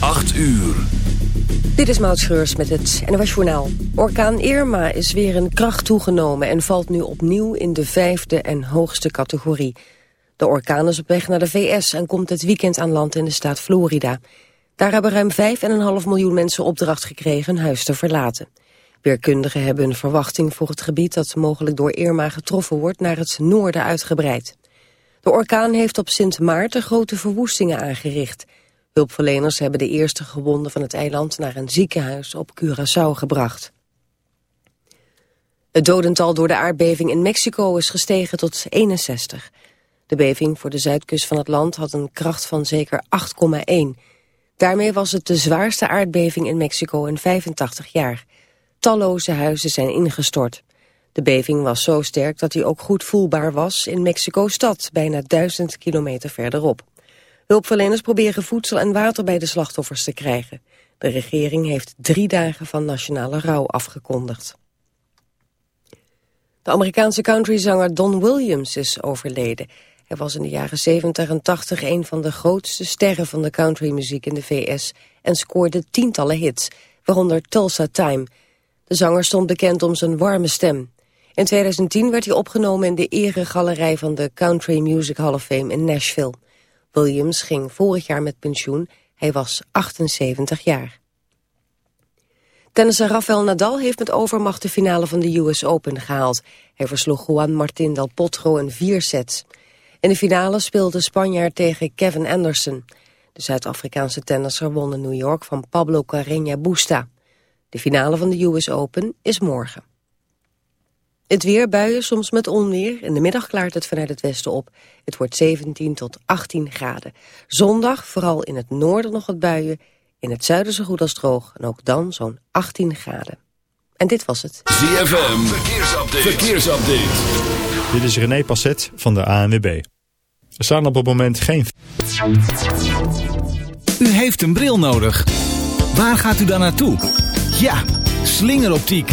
8 uur. Dit is Maud Schreurs met het NOS Journaal. Orkaan Irma is weer in kracht toegenomen en valt nu opnieuw in de vijfde en hoogste categorie. De orkaan is op weg naar de VS en komt het weekend aan land in de staat Florida. Daar hebben ruim 5,5 miljoen mensen opdracht gekregen hun huis te verlaten. Weerkundigen hebben een verwachting voor het gebied dat mogelijk door Irma getroffen wordt naar het noorden uitgebreid. De orkaan heeft op Sint Maarten grote verwoestingen aangericht. Hulpverleners hebben de eerste gewonden van het eiland naar een ziekenhuis op Curaçao gebracht. Het dodental door de aardbeving in Mexico is gestegen tot 61. De beving voor de zuidkust van het land had een kracht van zeker 8,1. Daarmee was het de zwaarste aardbeving in Mexico in 85 jaar. Talloze huizen zijn ingestort. De beving was zo sterk dat hij ook goed voelbaar was in Mexico-stad, bijna duizend kilometer verderop. Hulpverleners proberen voedsel en water bij de slachtoffers te krijgen. De regering heeft drie dagen van nationale rouw afgekondigd. De Amerikaanse countryzanger Don Williams is overleden. Hij was in de jaren 70 en 80 een van de grootste sterren van de countrymuziek in de VS... en scoorde tientallen hits, waaronder Tulsa Time. De zanger stond bekend om zijn warme stem. In 2010 werd hij opgenomen in de eregalerij van de Country Music Hall of Fame in Nashville. Williams ging vorig jaar met pensioen. Hij was 78 jaar. Tennisser Rafael Nadal heeft met overmacht de finale van de US Open gehaald. Hij versloeg Juan Martín del Potro in vier sets. In de finale speelde Spanjaard tegen Kevin Anderson. De Zuid-Afrikaanse tennisser won in New York van Pablo Carreño Busta. De finale van de US Open is morgen. Het weer, buien, soms met onweer. In de middag klaart het vanuit het westen op. Het wordt 17 tot 18 graden. Zondag vooral in het noorden nog wat buien. In het zuiden zo goed als droog. En ook dan zo'n 18 graden. En dit was het. ZFM, verkeersupdate. verkeersupdate. Dit is René Passet van de ANWB. Er staan op het moment geen... U heeft een bril nodig. Waar gaat u dan naartoe? Ja, slingeroptiek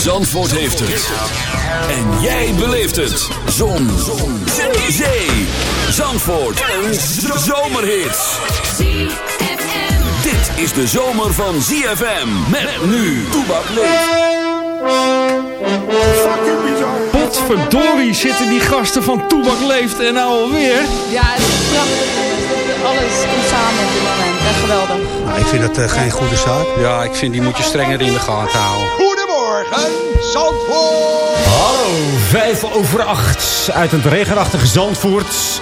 Zandvoort heeft het. En jij beleeft het. Zon. Zon. Zee. Zee. Zandvoort. Een zomerhit. Dit is de zomer van ZFM. Met nu. Toebak leeft. Potverdorie zitten die gasten van Toebak leeft en nou alweer. Ja, het is prachtig. Alles komt samen op dit moment. Echt geweldig. Nou, ik vind dat uh, geen goede zaak. Ja, ik vind die moet je strenger in de gaten houden. Goedemorgen, Zandvoort. Hallo, vijf over acht uit het regenachtige Zandvoort.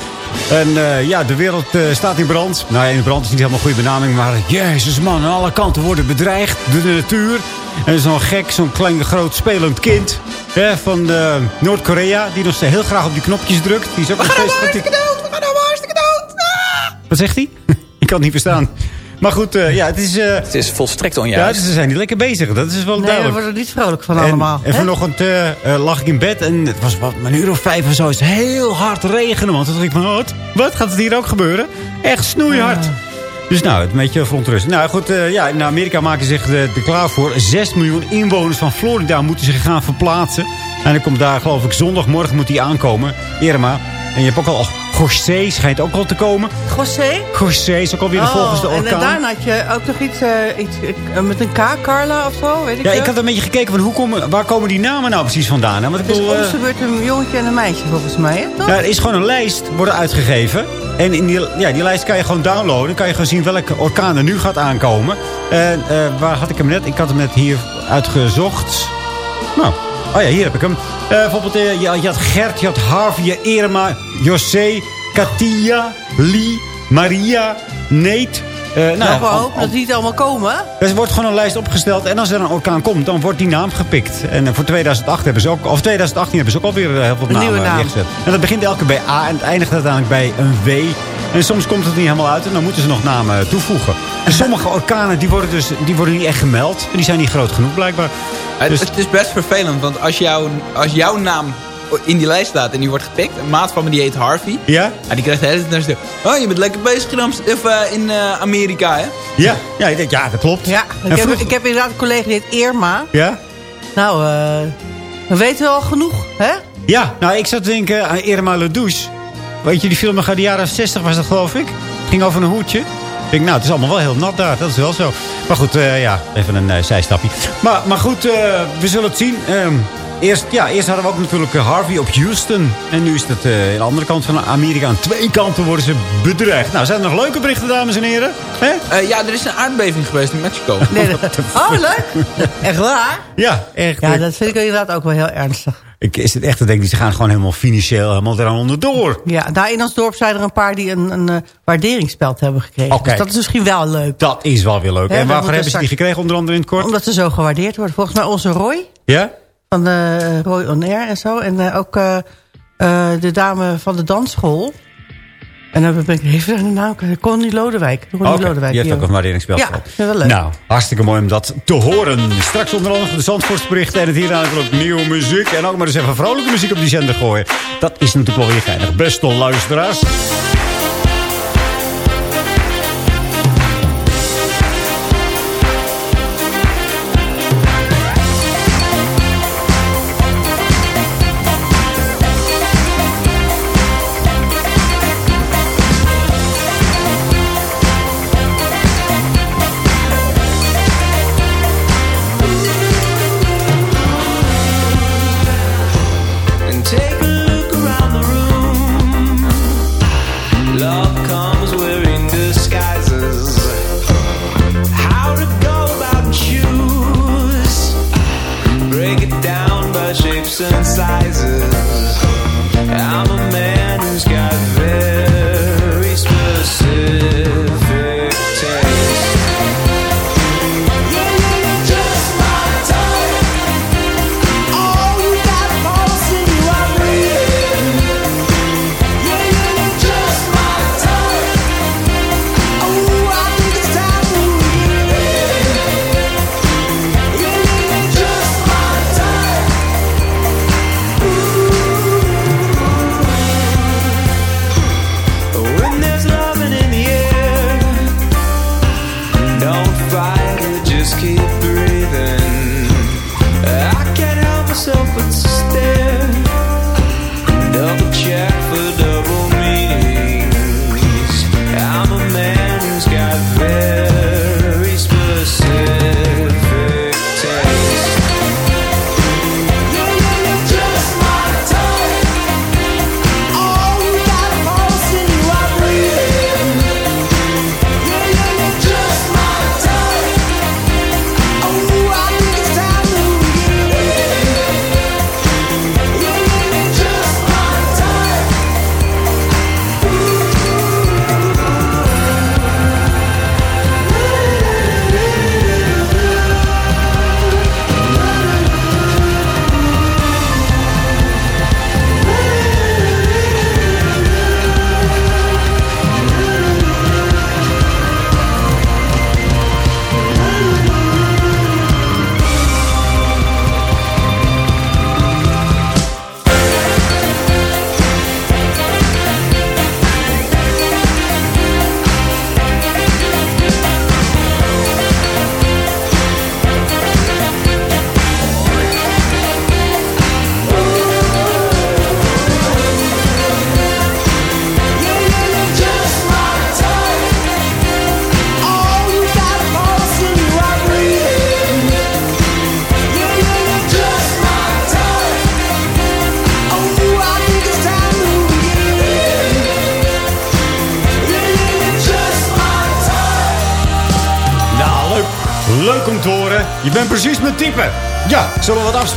En uh, ja, de wereld uh, staat in brand. Nou ja, in brand is niet helemaal een goede benaming. Maar jezus man, aan alle kanten worden bedreigd. door De natuur. En zo'n gek, zo'n klein groot spelend kind. Hè, van uh, Noord-Korea. Die nog heel graag op die knopjes drukt. Die is ook we gaan hartstikke dood. We gaan allemaal hartstikke dood. Ah! Wat zegt hij? Ik kan het niet verstaan. Maar goed, uh, ja, het is... Uh, het is volstrekt onjuist. Ja, ze zijn niet lekker bezig. Dat is wel nee, duidelijk. Nee, we worden er niet vrolijk van en, allemaal. En vanochtend uh, lag ik in bed en het was wat een uur of vijf of zo. Het is heel hard regenen, man. Toen dacht ik van, wat? Wat? Gaat het hier ook gebeuren? Echt snoeihard. Dus nou, het een beetje verontrust. Nou goed, uh, ja, in Amerika maken ze zich er klaar voor. 6 miljoen inwoners van Florida moeten zich gaan verplaatsen. En dan komt daar, geloof ik, zondagmorgen moet die aankomen. Irma. En je hebt ook al José schijnt ook al te komen. José? José is ook alweer de oh, volgende orkaan. En daarna had je ook nog iets, uh, iets uh, met een K, Carla of zo, weet ik Ja, ik had een beetje gekeken van hoe komen, waar komen die namen nou precies vandaan. Want het is bedoel, onze beurt een jongetje en een meisje volgens mij, hè? Ja, er is gewoon een lijst worden uitgegeven. En in die, ja, die lijst kan je gewoon downloaden. kan je gewoon zien welke orkaan er nu gaat aankomen. En uh, waar had ik hem net? Ik had hem net hier uitgezocht. Nou, oh ja, hier heb ik hem. Uh, bijvoorbeeld, uh, je, je, had Gert, je had Harvey, Irma, José, Katia, Lee, Maria, Nate... Uh, nou, nou, we hopen dat die niet allemaal komen. Er wordt gewoon een lijst opgesteld. En als er een orkaan komt, dan wordt die naam gepikt. En voor 2008 hebben ze ook, of 2018 hebben ze ook alweer heel veel namen neergezet. En dat begint elke bij A en het eindigt uiteindelijk bij een W. En soms komt het niet helemaal uit en dan moeten ze nog namen toevoegen. En sommige orkanen die worden, dus, die worden niet echt gemeld. En die zijn niet groot genoeg blijkbaar. Het, dus... het is best vervelend, want als, jou, als jouw naam in die lijst staat en die wordt gepikt. Een maat van me die heet Harvey. Ja? En die krijgt de hele tijd naar Oh, je bent lekker bezig in, Amst of, uh, in uh, Amerika, hè? Ja, ja, ja dat klopt. Ja, ik, heb, vroeg... ik heb inderdaad een collega die heet Irma. Ja? Nou, uh, we weten wel genoeg, hè? Ja, nou, ik zat te denken aan Irma Ledouche. Weet je, die film uit de jaren 60 was dat, geloof ik. ging over een hoedje. Ik denk, nou, het is allemaal wel heel nat daar. Dat is wel zo. Maar goed, uh, ja, even een uh, zijstapje. Maar, maar goed, uh, we zullen het zien. Um, Eerst, ja, eerst hadden we ook natuurlijk Harvey op Houston. En nu is het uh, aan de andere kant van Amerika. Aan twee kanten worden ze bedreigd. Nou, zijn er nog leuke berichten, dames en heren? Uh, ja, er is een aardbeving geweest in Mexico. Nee, dat... Oh, leuk. Echt waar? Ja, echt. Ja, dat vind ik inderdaad ook wel heel ernstig. Ik, is het echt, denk ik, ze gaan gewoon helemaal financieel helemaal eraan onderdoor. Ja, daar in ons dorp zijn er een paar die een, een, een waarderingsspeld hebben gekregen. Okay. Dus dat is misschien wel leuk. Dat is wel weer leuk. En waarvoor hebben ze die gekregen, onder andere in het kort? Omdat ze zo gewaardeerd worden. Volgens mij onze Roy. Ja? Van de Roy On Air en zo. En uh, ook uh, de dame van de dansschool. En dan ben ik even naam. Connie Lodewijk. Connie okay, Lodewijk. Die heeft ook een waarderingsspel. Ja, wel leuk. Nou, hartstikke mooi om dat te horen. Straks onder andere de Zandvoortsberichten. En het hier ook nieuwe muziek. En ook maar eens even vrolijke muziek op die zender gooien. Dat is natuurlijk wel weer geinig. Beste luisteraars.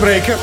Afspreken?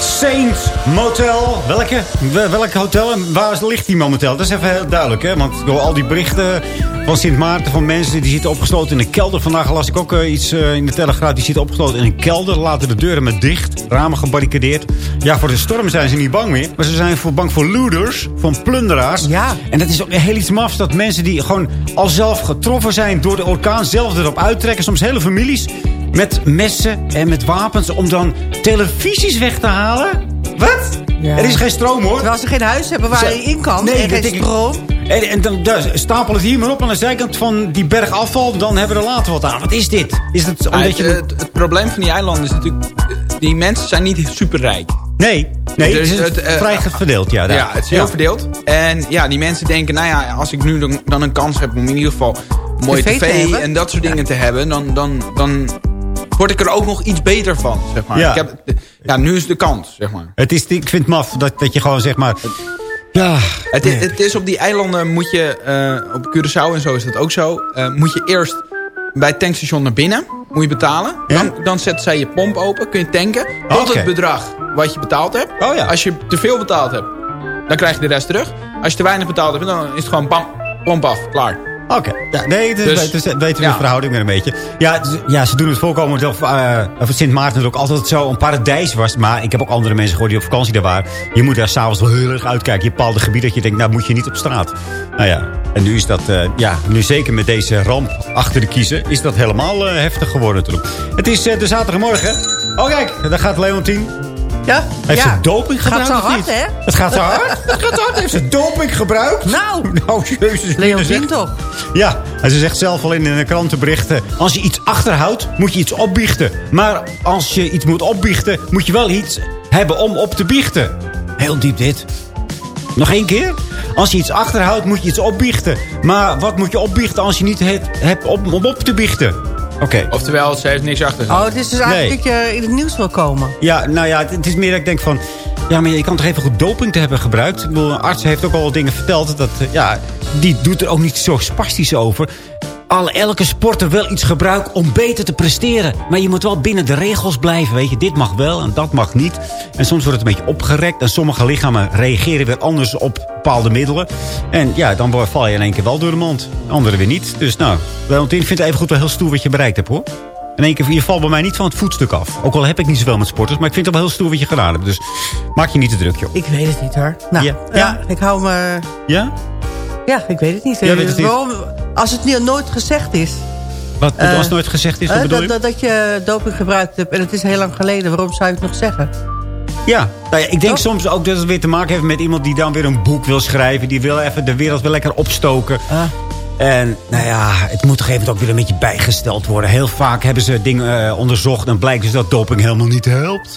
Saint Motel. Welke? Wel- Welk hotel en waar ligt die momenteel? Dat is even heel duidelijk, hè? Want door al die berichten van Sint Maarten... van mensen die zitten opgesloten in een kelder. Vandaag las ik ook eh, iets eh, in de Telegraaf. Die zitten opgesloten in een kelder. Laten de deuren met dicht. Ramen gebarricadeerd. Ja, voor de storm zijn ze niet bang meer. Maar ze zijn voor bang voor looters. Van plunderaars. Ja. En dat is ook heel iets mafs. Dat mensen die gewoon al zelf getroffen zijn door de orkaan... zelf erop uittrekken. Soms hele families met messen en met wapens... om dan televisies weg te halen. Wat? Ja. Er is geen stroom, hoor. Terwijl ze geen huis hebben waar je in kan. Nee, en dat geen stroom. En, en dan dus, stapelen ze hier maar op aan de zijkant van die berg afval. Dan hebben we er later wat aan. Wat is dit? Is het Ah, omdat het, je... het, het probleem van die eilanden is natuurlijk... Die mensen zijn niet superrijk. nee, nee, Dus het is het, eh, vrij verdeeld. Ja, daar. Ja, het is heel verdeeld. En ja, die mensen denken, nou ja, als ik nu dan, dan een kans heb om in ieder geval een mooie TV en dat soort dingen te hebben, dan, dan, dan word ik er ook nog iets beter van, zeg maar. Ja. Ik heb, ja, nu is de kans, zeg maar. Het is, ik vind het maf dat, dat je gewoon zeg maar... Ja, Het, het is op die eilanden moet je, eh, op Curaçao en zo is dat ook zo, eh, moet je eerst bij het tankstation naar binnen, moet je betalen. Dan, dan zetten zij je pomp open, kun je tanken, tot het bedrag wat je betaald hebt. Oh ja. Als je te veel betaald hebt, dan krijg je de rest terug. Als je te weinig betaald hebt, dan is het gewoon bam, pomp af, klaar. Oké, ja, nee, het is, Dus- het is- weten we de verhouding weer een beetje. Ja, het ja ze doen het voorkomen dat uh, voor Sint Maarten ook altijd zo een paradijs was. Maar ik heb ook andere mensen gehoord die op vakantie daar waren. Je moet daar s'avonds wel heel erg uitkijken. Je bepaalde gebied dat je denkt, nou moet je niet op straat. Nou ja, en nu is dat, eh, ja, nu zeker met deze ramp achter de kiezen, is dat helemaal eh, heftig geworden natuurlijk. Het is eh, de zaterdagmorgen. Oh kijk, daar gaat Leontien. Ja? Heeft ja. ze doping Gaat gebruikt zo of hard, niet? hè? Het gaat zo hard? Het gaat zo hard. Heeft ze doping gebruikt? Nou, Nou, jezus. Leontien toch? ja, en ze zegt zelf al in de krantenberichten... als je iets achterhoudt, moet je iets opbiechten. Maar als je iets moet opbiechten... moet je wel iets hebben om op te biechten. Heel diep dit. Nog één keer? Als je iets achterhoudt, moet je iets opbiechten. Maar wat moet je opbiechten als je niet het hebt om, om op te biechten? Oké. Oftewel, ze heeft niks achter. Oh, het is dus eigenlijk dat je in het nieuws wil komen. Ja, nou ja, het, is meer dat ik denk van... Ja, maar je kan toch even goed doping te hebben gebruikt? Ik bedoel, een arts heeft ook al dingen verteld. Dat, ja, die doet er ook niet zo spastisch over. Alle, elke sporter wel iets gebruikt om beter te presteren. Maar je moet wel binnen de regels blijven, weet je. Dit mag wel en dat mag niet. En soms wordt het een beetje opgerekt. En sommige lichamen reageren weer anders op bepaalde middelen. En ja, dan val je in één keer wel door de mand. Anderen weer niet. Dus nou, Leontien, ik vind het even goed wel heel stoer wat je bereikt hebt, hoor. In één keer, je valt bij mij niet van het voetstuk af. Ook al heb ik niet zoveel met sporters. Maar ik vind het wel heel stoer wat je gedaan hebt. Dus maak je niet te druk, joh. Ik weet het niet hoor. Nou, Ja. ja, Ja. ik hou me... Ja? Ja, ik weet het niet. Jij weet het niet. Waarom, als het niet, nooit gezegd is... Wat Eh, als nooit gezegd is, wat eh, bedoel je? dat, dat, dat je doping gebruikt hebt en het is heel lang geleden. Waarom zou je het nog zeggen? Ja, nou ja, ik denk soms ook dat het weer te maken heeft met iemand die dan weer een boek wil schrijven. Die wil even de wereld weer lekker opstoken. Ah. En nou ja, het moet toch even ook weer een beetje bijgesteld worden. Heel vaak hebben ze dingen eh, onderzocht en blijkt dus dat doping helemaal niet helpt.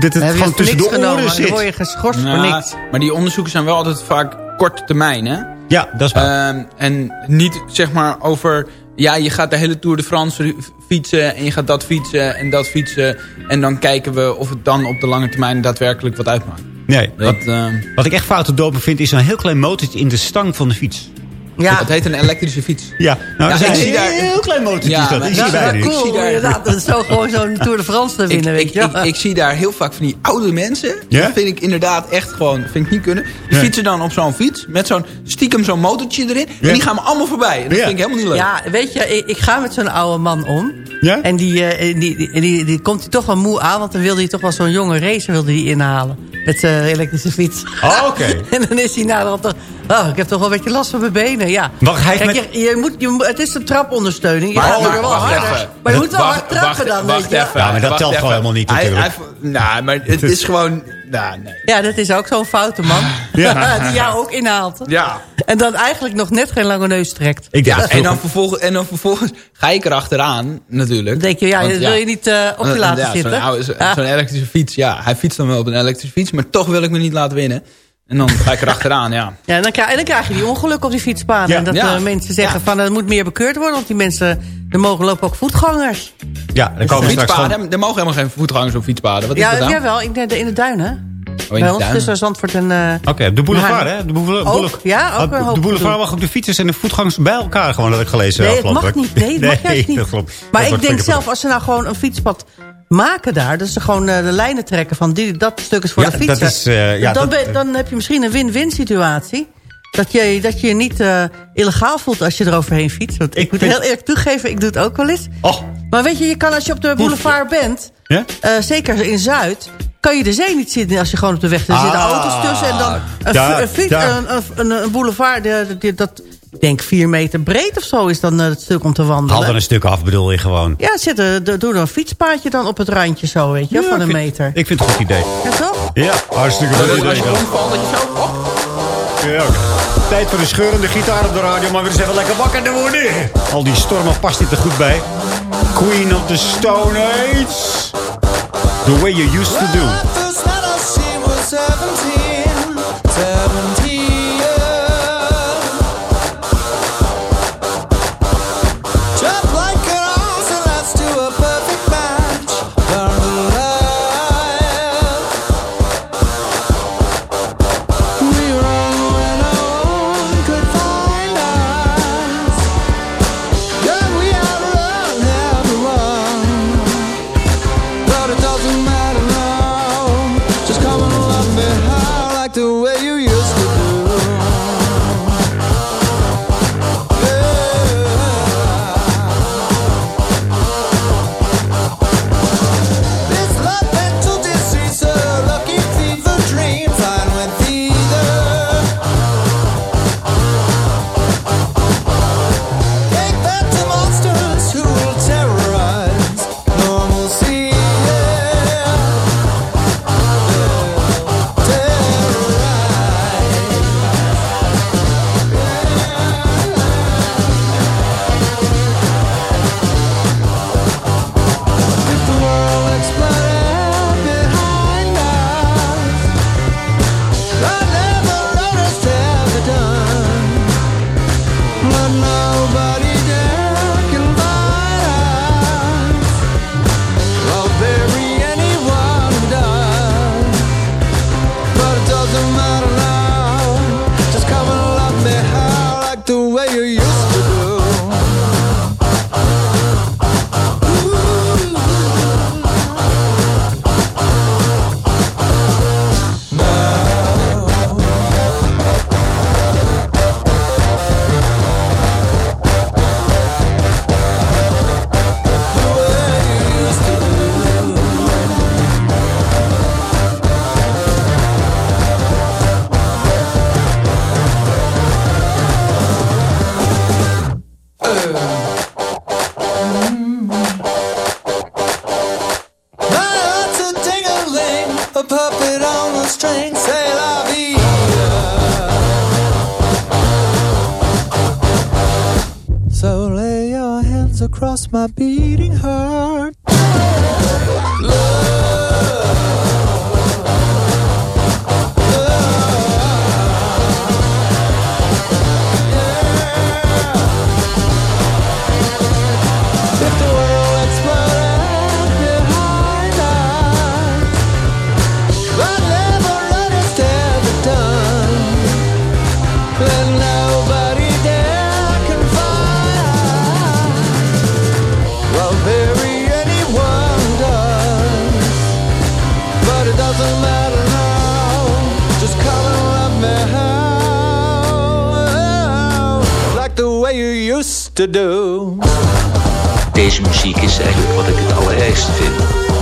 Dat het je gewoon voor tussen de oren genomen. Dan zit. word je geschorst voor niks. maar die onderzoeken zijn wel altijd vaak korte termijn, hè? Ja, dat is waar. Ehm, en niet zeg maar over... Ja, je gaat de hele Tour de France fietsen en je gaat dat fietsen en dat fietsen. En dan kijken we of het dan op de lange termijn daadwerkelijk wat uitmaakt. nee, Dat, wat, ehm, wat ik echt foute doping vind is een heel klein motortje in de stang van de fiets. Ja, dat heet een elektrische fiets. Ja, nou, Ja, dat is ik een zie daar- heel klein motortje. Ja, dat. Ik Ja, zie wel Ik zie cool. daar- Inderdaad, dat is zo gewoon zo'n Tour de France te Ik, winnen, weet ik, je ik, wel. ik zie daar heel vaak van die oude mensen. Ja? Dat vind ik inderdaad echt gewoon vind ik niet kunnen. Die Ja. fietsen dan op zo'n fiets met zo'n stiekem zo'n motortje erin. Ja. En die gaan me allemaal voorbij. En dat Ja. vind ik helemaal niet leuk. Ja, weet je, ik, ik ga met zo'n oude man om. Ja? En die, eh, die, die, die, die komt hij toch wel moe aan. Want dan wilde hij toch wel zo'n jonge racer wilde hij inhalen. Met zijn elektrische fiets. Oh, oké. en dan is hij naderhand toch... Oh, ik heb toch wel een beetje last van mijn benen. Ja. Wacht, hij heeft Kijk, met- je, je moet, je, moet- het is een trapondersteuning. Je Maar- gaat maar er wel wacht harder. even. Maar je moet wel Wacht- hard trappen wacht- dan, wacht weet je. even, Ja, maar dat wacht telt even. gewoon helemaal niet natuurlijk. hij- nou, maar het is gewoon... Nou, nee. Ja, dat is ook zo'n foute man. Ja. die jou ook inhaalt. Ja. En dan eigenlijk nog net geen lange neus trekt. Ik Ja, en dan, vervolgens, en dan vervolgens ga ik erachteraan, natuurlijk. Dan denk je, ja, Want wil je niet eh, op je laten ja, zitten. Zo'n oude- zo- zo'n elektrische fiets, ja. Hij fietst dan wel op een elektrische fiets, maar toch wil ik me niet laten winnen. En dan ga ik erachteraan, ja. Ja, en dan, krijg, en dan krijg je die ongeluk op die fietspaden. Ja. En dat Ja. eh, mensen zeggen Ja. van er moet meer bekeurd worden. Want die mensen, er mogen lopen ook voetgangers. Ja, dan komen we straks gewoon... er mogen helemaal geen voetgangers op fietspaden. Wat is Ja, dat nou? jawel, in de, in de duinen. in bij de ons duinen. tussen Zandvoort en... eh, Oké, de boulevard, hè? De boulevard, Ook, boulevard- ja, ook Ah, een hoop De boulevard mag ook de fietsers en de voetgangers bij elkaar gewoon, dat heb ik gelezen. Nee, het afgelopen mag niet. Nee, het mag juist niet. dat klopt. Maar Dat ik denk zelf, als ze nou gewoon een fietspad maken daar... dus ze gewoon eh, de lijnen trekken van die, dat stuk is voor Ja, de fietser... dat is, eh, ja, dan, dat- ben- dan heb je misschien een win-win situatie. Dat je, dat je je niet eh, illegaal voelt als je eroverheen fietst. Want ik, moet vind- heel eerlijk toegeven, ik doe het ook wel eens. Oh, Maar weet je, je kan als je op de boulevard bent... ja? eh, zeker in Zuid... kan je de zee niet zien als je gewoon op de weg... Er zitten Ah, auto's tussen en dan een, daar, een, fiets- een, een, een boulevard... de- de- dat, ik denk vier meter breed of zo is dan eh, het stuk om te wandelen. Haal er een stuk af, bedoel je gewoon. Ja, zit er, de- doe er een fietspaadje dan op het randje zo, weet je, Ja, van een vind- meter. Ik vind het een goed idee. Ja, toch? Ja, hartstikke goed als idee. je dan. omvalt, dat je zo... Op, Ja, oké. Tijd voor de scheurende gitaar op de radio, maar weer eens even lekker wakker te worden. Al die stormen past niet er goed bij. Queen of the Stone Age. The way you used to do. Deze muziek is eigenlijk wat ik het allerergste vind.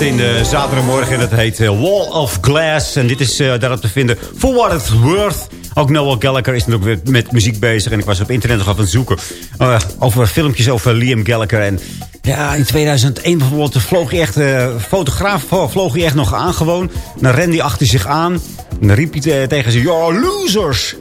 in de zaterdagmorgen. En dat heet eh, Wall of Glass. En dit is eh, daarop te vinden. For what it's worth. Ook Noel Gallagher is natuurlijk weer met muziek bezig. En ik was op internet nog aan het zoeken. Eh, over filmpjes over Liam Gallagher. En ja, in 2001 bijvoorbeeld vloog hij echt... Uh, fotograaf vloog hij echt nog aan gewoon. Dan rende hij achter zich aan. En dan riep hij tegen ze... You're losers!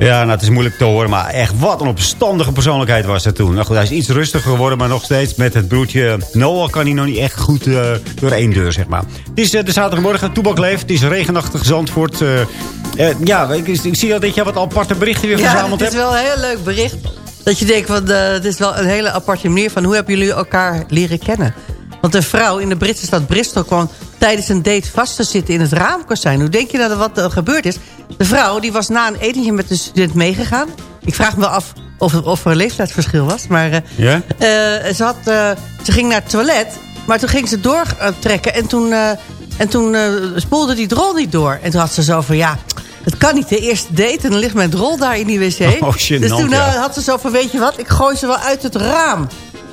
Ja, nou, het is moeilijk te horen, maar echt wat een opstandige persoonlijkheid was het toen. Nou goed, hij is iets rustiger geworden, maar nog steeds met het broertje Noah kan hij nog niet echt goed eh, door één deur, zeg maar. Het is eh, de zaterdagmorgen, Toebak leeft, het is regenachtig Zandvoort. eh, ja, ik, ik zie dat je wat aparte berichten weer Ja, verzameld het is hebt. wel een heel leuk bericht. Dat je denkt, van, het is wel een hele aparte manier van... hoe hebben jullie elkaar leren kennen? Want een vrouw in de Britse stad Bristol kwam tijdens een date vast te zitten in het raamkozijn. Hoe denk je dat er wat er gebeurd is? De vrouw die was na een etentje met de student meegegaan. Ik vraag me wel af of, of er een leeftijdsverschil was. Maar eh, Ja? eh, ze, had, eh, ze ging naar het toilet, maar toen ging ze doortrekken. En toen, eh, en toen eh, spoelde die drol niet door. En toen had ze zo van, ja, het kan niet. De eerste date en dan ligt mijn drol daar in die wc. Oh, gênant, dus toen ja. eh, had ze zo van, weet je wat, ik gooi ze wel uit het raam.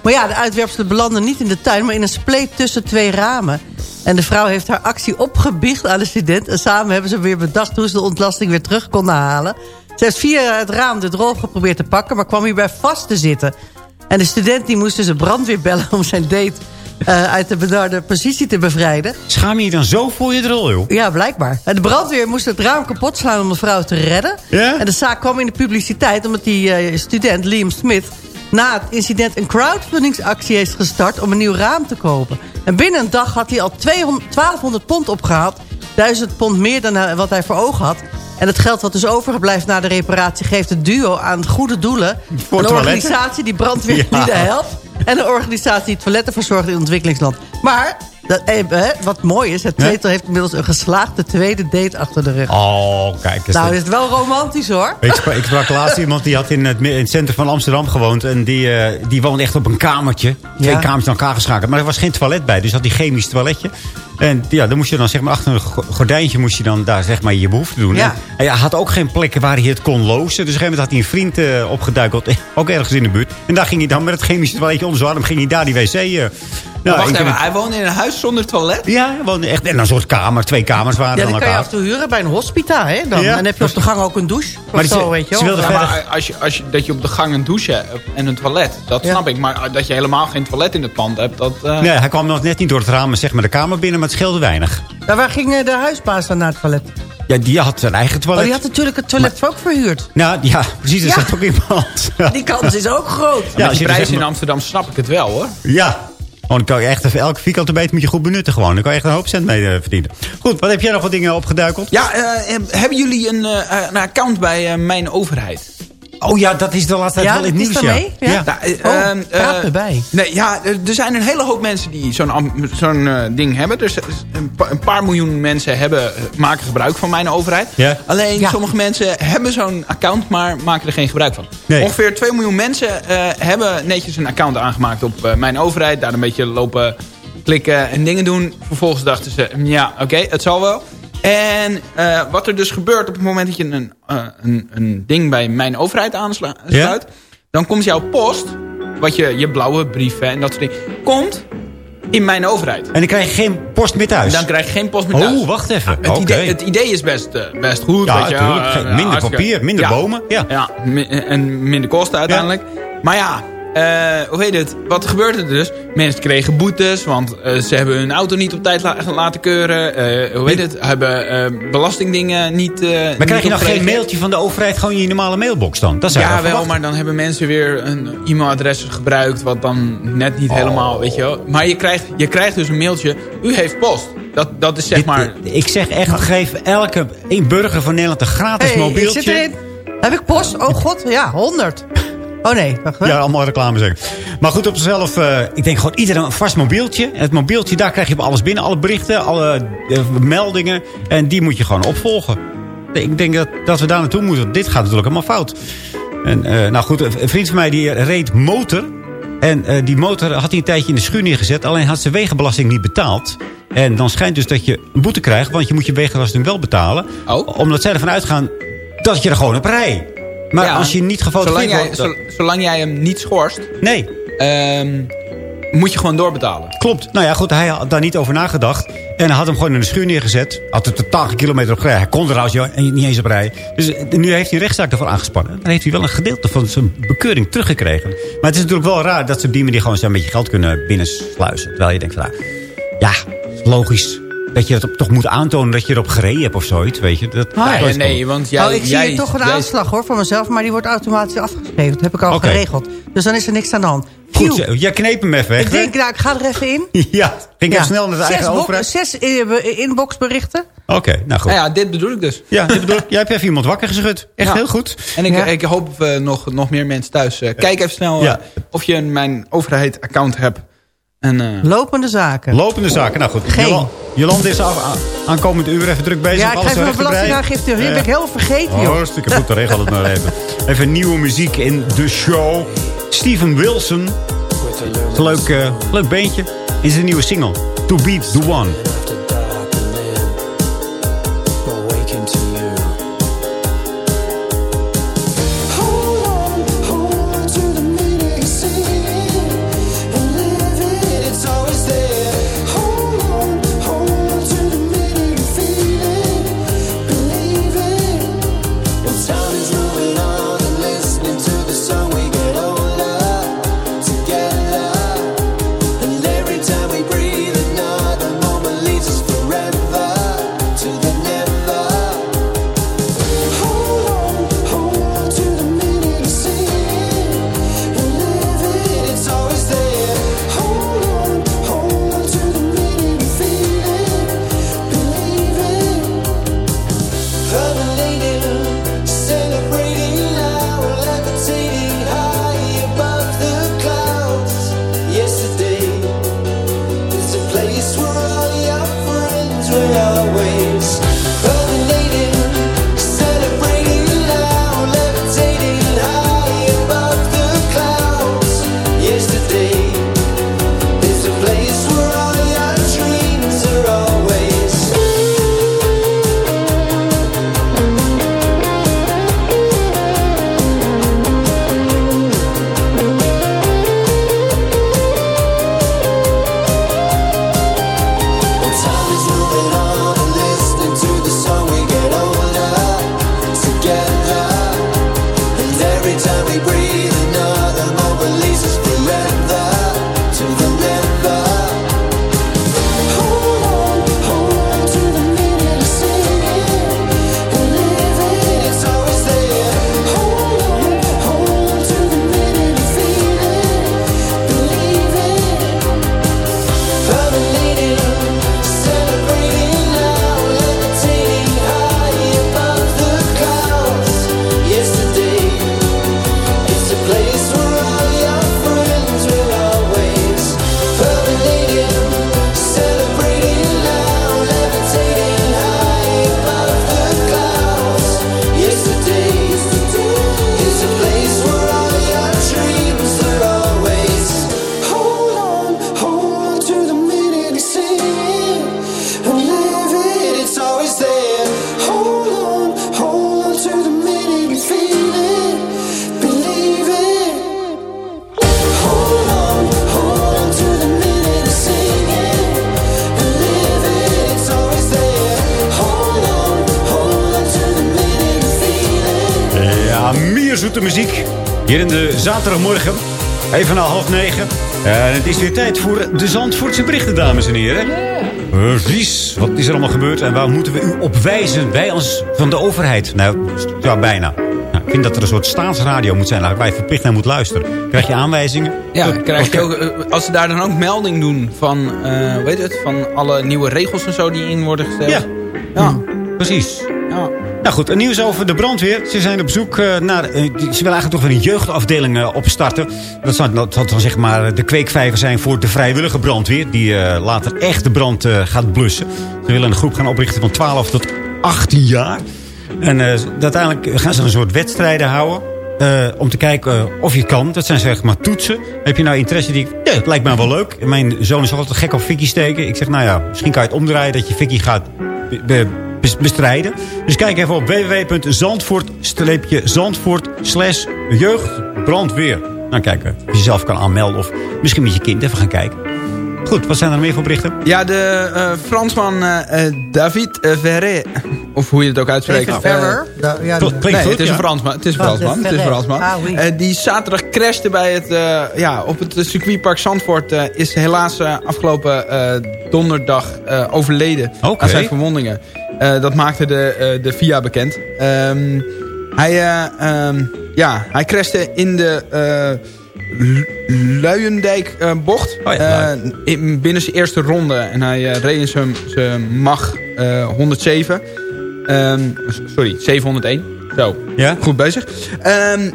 Maar ja, de uitwerpselen belanden niet in de tuin, maar in een spleet tussen twee ramen. En de vrouw heeft haar actie opgebiecht aan de student. En samen hebben ze weer bedacht hoe ze de ontlasting weer terug konden halen. Ze heeft via het raam de drol geprobeerd te pakken, maar kwam hierbij vast te zitten. En de student die moest dus de brandweer bellen om zijn date eh, uit de benarde positie te bevrijden. Schaam je je dan zo voor je drol, joh? Ja, blijkbaar. En de brandweer moest het raam kapot slaan om de vrouw te redden. Ja? En de zaak kwam in de publiciteit omdat die eh, student, Liam Smith... na het incident een crowdfundingsactie heeft gestart om een nieuw raam te kopen. En binnen een dag had hij al 200, 1200 pond opgehaald. 1000 pond meer dan wat hij voor ogen had. En het geld wat dus overgeblijft na de reparatie... geeft het duo aan goede doelen. Voor een toiletten? organisatie die brandweerlieden Ja. helpt. En een organisatie die toiletten verzorgt in ontwikkelingsland. Maar, dat, eh, hè, wat mooi is... het tweetal heeft inmiddels een geslaagde tweede date achter de rug. Oh, kijk eens. Nou, dat- is het wel romantisch hoor. Ik sprak, ik sprak laatst iemand die had in het, in het centrum van Amsterdam gewoond. En die, eh, die woonde echt op een kamertje. Twee Ja. kamers aan elkaar geschakeld. Maar er was geen toilet bij. Dus had die chemisch toiletje. En ja, dan moest je dan zeg maar achter een go- gordijntje moest je dan daar zeg maar je behoefte doen. Ja. En hij had ook geen plekken waar hij het kon lozen. Dus op een gegeven moment had hij een vriend eh, opgeduikeld. Ook ergens in de buurt. En daar ging hij dan met het chemische toiletje onder zijn arm. Ging hij daar die wc... nou, Wacht ik- even, hij woonde in een huis zonder toilet? Ja, hij woonde echt in een soort kamer. Twee kamers waren Ja, aan die kan je elkaar. af en toe huren bij een hospita, hè? Dan. Ja. En dan heb je op de gang ook een douche. Maar Of zo, weet je wel. Ja, maar als je, als je, dat je op de gang een douche hebt en een toilet, dat Ja. snap ik. Maar dat je helemaal geen toilet in het pand hebt, dat... eh, Nee, hij kwam nog net niet door het raam, zeg maar de kamer binnen, maar het scheelde weinig. Ja, waar ging eh, de huisbaas dan naar het toilet? Ja, die had zijn eigen Oh, toilet. die had natuurlijk het toilet ook verhuurd. Nou, ja, precies. Er Ja. zat ook iemand. Ja, Die kans is ook groot. Ja, met als die je prijs dus in echt- Amsterdam snap ik het wel, hoor. ja. Dan kan je echt even elke vierkante meter moet je goed benutten gewoon. Dan kan je echt een hoop cent mee eh, verdienen. Goed, wat heb jij nog wat dingen opgeduikeld? Ja, eh, heb- hebben jullie een, eh, een account bij eh, Mijn Overheid? Oh ja, dat is de laatste tijd Ja, wel in het is nieuws, ja. mee? Ja. Nou, eh, Oh, ehm, praat eh, erbij. Nee, ja, er zijn een hele hoop mensen die zo'n zo'n eh, ding hebben. Dus een, pa- een paar miljoen mensen hebben, eh, maken gebruik van Mijn Overheid. Ja. Alleen Ja. sommige mensen hebben zo'n account, maar maken er geen gebruik van. Nee. Ongeveer 2 miljoen mensen eh, hebben netjes een account aangemaakt op eh, Mijn Overheid. Daar een beetje lopen klikken en dingen doen. Vervolgens dachten ze, "Hm, ja, oké, het zal wel. En eh, wat er dus gebeurt op het moment dat je een, eh, een, een ding bij Mijn Overheid aansluit... Ja? dan komt jouw post, wat je, je blauwe brieven en dat soort dingen... komt in Mijn Overheid. En dan krijg je geen post meer thuis. Dan krijg je geen post meer thuis. Oh, wacht even. Het, idee, het idee is best, eh, best goed. Ja, weet je, minder hartstikke- papier, minder Ja. bomen. Ja. Ja, en minder kosten uiteindelijk. Maar ja, hoe heet het? Wat gebeurde er dus? Mensen kregen boetes, want eh, ze hebben hun auto niet op tijd la- laten keuren. Eh, hoe heet het? Hebben eh, belastingdingen niet eh Maar krijg je nog geen mailtje van de overheid gewoon in je normale mailbox dan? Dat Ja, wel maar dan hebben mensen weer een e-mailadres gebruikt... wat dan net niet helemaal, weet je wel. Maar je krijgt, je krijgt dus een mailtje, u heeft post. Dat, dat is zeg Dit- maar... Ik zeg echt, geef elke een burger van Nederland een gratis Hey, mobieltje. zit erin. Heb ik post? Oh god, ja, 100. Oh nee, wacht hè? Ja, allemaal reclame zeggen. Maar goed, op zichzelf, eh, ik denk gewoon iedereen een vast mobieltje. En het mobieltje, daar krijg je alles binnen. Alle berichten, alle eh, meldingen. En die moet je gewoon opvolgen. ik denk dat, dat we daar naartoe moeten. Dit gaat natuurlijk allemaal fout. En, eh, nou goed, een vriend van mij die reed motor. En eh, die motor had hij een tijdje in de schuur neergezet. Alleen had zijn wegenbelasting niet betaald. En dan schijnt dus dat je een boete krijgt. Want je moet je wegenbelasting wel betalen. Oh. Omdat zij ervan uitgaan dat je er gewoon op rijdt. Maar Ja, als je niet Zolang gefotografeerd jij, wordt... dan- zo- zolang jij hem niet schorst, Nee, ehm, moet je gewoon doorbetalen. klopt. Nou ja, goed, hij had daar niet over nagedacht. En hij had hem gewoon in de schuur neergezet. Had er totaal kilometer op gereden. Hij kon er trouwens joh, niet eens op rijden. Dus eh, nu heeft hij een rechtszaak ervoor aangespannen. Dan heeft hij wel een gedeelte van zijn bekeuring teruggekregen. Maar het is natuurlijk wel raar dat ze op die manier gewoon zo'n beetje geld kunnen binnensluizen. Terwijl je denkt van, nou, ja, is logisch. Dat je het toch moet aantonen dat je erop gereden hebt of zoiets, weet je. Dat, is nee, want jij... oh, ik jij, zie hier toch een jij- aanslag hoor van mezelf, maar die wordt automatisch afgeschreven. Dat heb ik al Oké. geregeld. Dus dan is er niks aan de hand. Goed, Phew. jij kneep hem even weg. ik denk, nou, ik ga er even in. Ja, ging even Ja. snel naar de zes eigen bok- overheid. Zes eh, inboxberichten. Oké, nou goed. Nou ja, dit bedoel ik dus. Ja, dit bedoel ik. jij hebt even iemand wakker geschud. Echt Ja. heel goed. En ik, Ja. ik hoop eh, nog, nog meer mensen thuis. eh, kijk even snel Ja. eh, of je mijn overheid-account hebt. En, eh, Lopende zaken. Lopende zaken. Nou goed. Geen. Jolan- Jolande is af, aan- aankomend uur even druk bezig. ja, ik geef mijn breien. belastingaangifte. Die Ja. ben ik heel vergeten, Oh, joh. hartstikke goed, dan regel het maar even. Even nieuwe muziek in de show. Steven Wilson. Een leuk, eh, leuk beentje. In zijn nieuwe single. To Be The One. Muziek. Hier in de zaterdagmorgen. Even na half negen. En het is weer tijd voor de Zandvoortse berichten, dames en heren. Precies. Wat is er allemaal gebeurd en waar moeten we u op wijzen? Wij als van de overheid. Nou, ja, bijna. Nou, ik vind dat er een soort staatsradio moet zijn waar je verplicht naar moet luisteren. Krijg je aanwijzingen? ja, Dat- krijg je ook, eh, als ze daar dan ook melding doen van, eh weet het, van alle nieuwe regels en zo die in worden gesteld. Ja. Ja. Precies. Nou goed, een nieuws over de brandweer. Ze zijn op zoek eh, naar... eh, ze willen eigenlijk toch weer een jeugdafdeling eh, opstarten. Dat zal, dat dan zeg maar de kweekvijver zijn voor de vrijwillige brandweer. Die later echt de brand gaat blussen. Ze willen een groep gaan oprichten van 12 tot 18 jaar. En uiteindelijk gaan ze een soort wedstrijden houden. om te kijken of je kan. Dat zijn zeg maar toetsen. Heb je nou interesse? Die, ja, het lijkt mij wel leuk. Mijn zoon is altijd gek op Vicky steken. Ik zeg, nou ja, misschien kan je het omdraaien dat je Vicky gaat bestrijden. Dus kijk even op www.zandvoort-zandvoort slash jeugdbrandweer. Nou, kijken of je jezelf kan aanmelden. Of misschien met je kind even gaan kijken. Goed, wat zijn er meer voor berichten? Ja, de eh, Fransman eh, eh, David eh, Verret, of hoe je het ook uitspreekt. David Eh, ja, Klinkt nee, goed, het is ja. een Fransman. Het is een Fransman. Het is een. Fransman. Ah, oui. Eh, die zaterdag crashte bij het, eh, ja, op het circuitpark Zandvoort. eh, is helaas eh, afgelopen eh, donderdag eh, overleden Oké. aan zijn verwondingen. Eh, dat maakte de, eh, de VIA bekend. Ehm, hij, ehm, ja, hij crashte in de eh Luijendijk-bocht. Oh ja, binnen zijn eerste ronde. En hij reed in zijn- zijn mag eh, 107. Ehm, sorry, 701. Zo, Ja? goed bezig.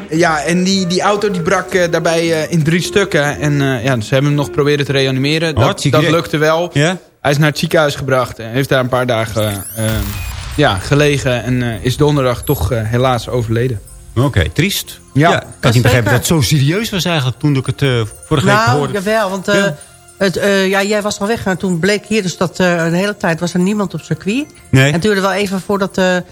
Ja, en die, die auto die brak daarbij in drie stukken. En ja, ze hebben hem nog proberen te reanimeren. Dat, hartstikke dat idee. lukte wel. Ja? Hij is naar het ziekenhuis gebracht. En heeft daar een paar dagen eh, ja, gelegen. En eh, is donderdag toch eh, helaas overleden. Oké, triest. Ja. ik had niet begrepen zeker. dat het zo serieus was eigenlijk toen ik het eh, vorige week Nou, hoorde. jawel, want eh, Ja. het, eh, ja, jij was al weg. En toen bleek hier dus dat eh, de hele tijd was er niemand op circuit. Nee. En het duurde wel even voordat de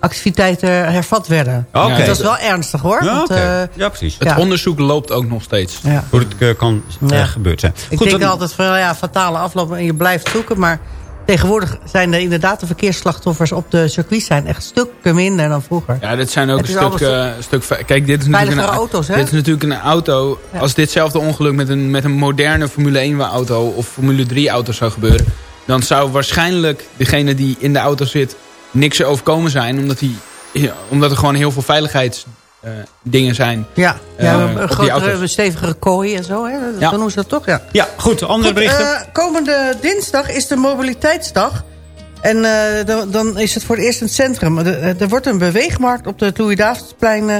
activiteiten hervat werden. Oké. Dus dat is wel ernstig hoor. Ja, want, eh, ja, precies. Het Ja. onderzoek loopt ook nog steeds. ja. Hoe het eh, kan Ja. gebeurd zijn. Ik Goed, denk dan- altijd van ja, fatale afloop en je blijft zoeken. Maar tegenwoordig zijn er inderdaad de verkeersslachtoffers op de circuit zijn echt stukken minder dan vroeger. Ja, dit zijn ook Het een stuk, eh, stuk... Kijk, dit is natuurlijk Veiligere een, auto's, hè? Dit is natuurlijk een auto... Ja. Als ditzelfde ongeluk met een, met een moderne Formule 1 auto... of Formule 3 auto zou gebeuren... dan zou waarschijnlijk degene die in de auto zit... niks overkomen zijn. Omdat, die, ja, omdat er gewoon heel veel veiligheidsdingen zijn. Ja, Eh, ja op een grotere, stevigere kooi en zo. Hè? Ja. Dan noemen ze dat toch, ja. Ja, goed. Andere Goed, berichten. eh, komende dinsdag is de mobiliteitsdag. En eh, dan, dan is het voor het eerst in het centrum. Er, er wordt een beweegmarkt op het Louis-Davidsplein eh,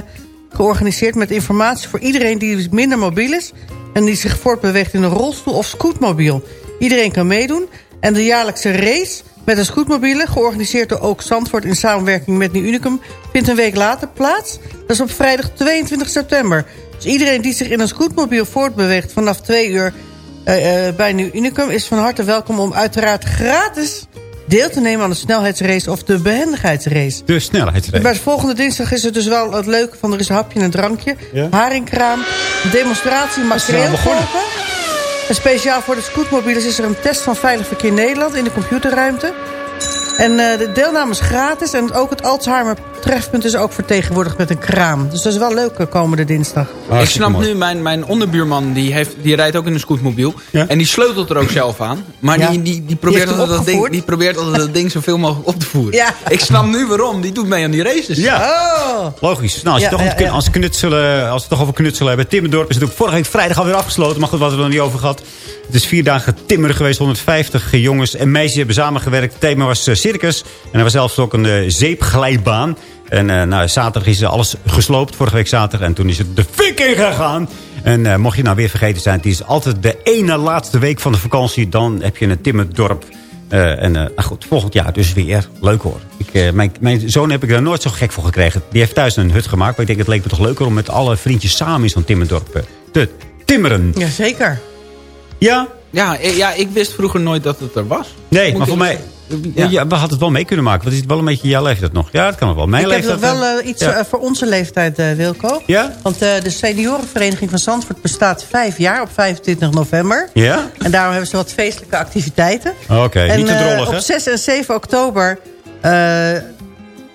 georganiseerd... met informatie voor iedereen die minder mobiel is... en die zich voortbeweegt in een rolstoel of scootmobiel. Iedereen kan meedoen. En de jaarlijkse race met een scootmobiele... georganiseerd door ook Zandvoort in samenwerking met Nieuw Unicum... vindt een week later plaats. Dat is op vrijdag 22 september. Dus iedereen die zich in een scootmobiel voortbeweegt vanaf 2 uur eh, eh, bij Nieuw Unicum is van harte welkom om uiteraard gratis deel te nemen aan de snelheidsrace of de behendigheidsrace. De snelheidsrace. Volgende dinsdag is het dus wel het leuke van er is een hapje en een drankje. Ja. Haringkraam, demonstratie kopen. Speciaal voor de scootmobielen is er een test van Veilig Verkeer Nederland in de computerruimte. En eh, de deelname is gratis. En ook het Alzheimer trefpunt is ook vertegenwoordigd met een kraam. Dus dat is wel leuk eh, komende dinsdag. ik snap nu, mijn, mijn onderbuurman die, heeft, die rijdt ook in een scootmobiel. Ja. En die sleutelt er ook zelf aan. Maar Ja. die, die, die, probeert altijd dat ding, die probeert altijd dat ding zoveel mogelijk op te voeren. Ja. Ik snap nu waarom. Die doet mee aan die races. Ja, Oh! logisch. Nou, als, je toch kun- als, knutselen, als we het toch over knutselen hebben. Timmerdorp is natuurlijk vorige week vrijdag alweer afgesloten. Maar goed, wat we er nog niet over gehad. Het is vier dagen timmeren geweest. 150 jongens en meisjes hebben samengewerkt. Het thema was eh, circus. En er was zelfs ook een eh, zeepglijbaan. En eh, nou, zaterdag is alles gesloopt. Vorige week zaterdag. En toen is het de fik in gegaan. En eh, mocht je nou weer vergeten zijn. Het is altijd de ene laatste week van de vakantie. Dan heb je een timmerdorp. Eh, en nou goed, volgend jaar dus weer. Leuk hoor. Ik, mijn, mijn zoon heb ik daar nooit zo gek voor gekregen. Die heeft thuis een hut gemaakt. Maar ik denk, het leek me toch leuker om met alle vriendjes samen in zo'n timmerdorp te timmeren. Jazeker. Ja? Ja, eh, ja, ik wist vroeger nooit dat het er was. Nee, Moet maar voor mij... Ja. Ja. we hadden het wel mee kunnen maken. Want is het wel een beetje jouw leeftijd nog? Ja, dat kan wel. Mijn ik heb leeftijd... nog wel eh, iets ja. eh, voor onze leeftijd, eh, Wilco. Ja? Want eh, de seniorenvereniging van Zandvoort bestaat vijf jaar op 25 november. Ja? En daarom hebben ze wat feestelijke activiteiten. Oké, niet te drollig, op hè? 6 en 7 oktober... eh,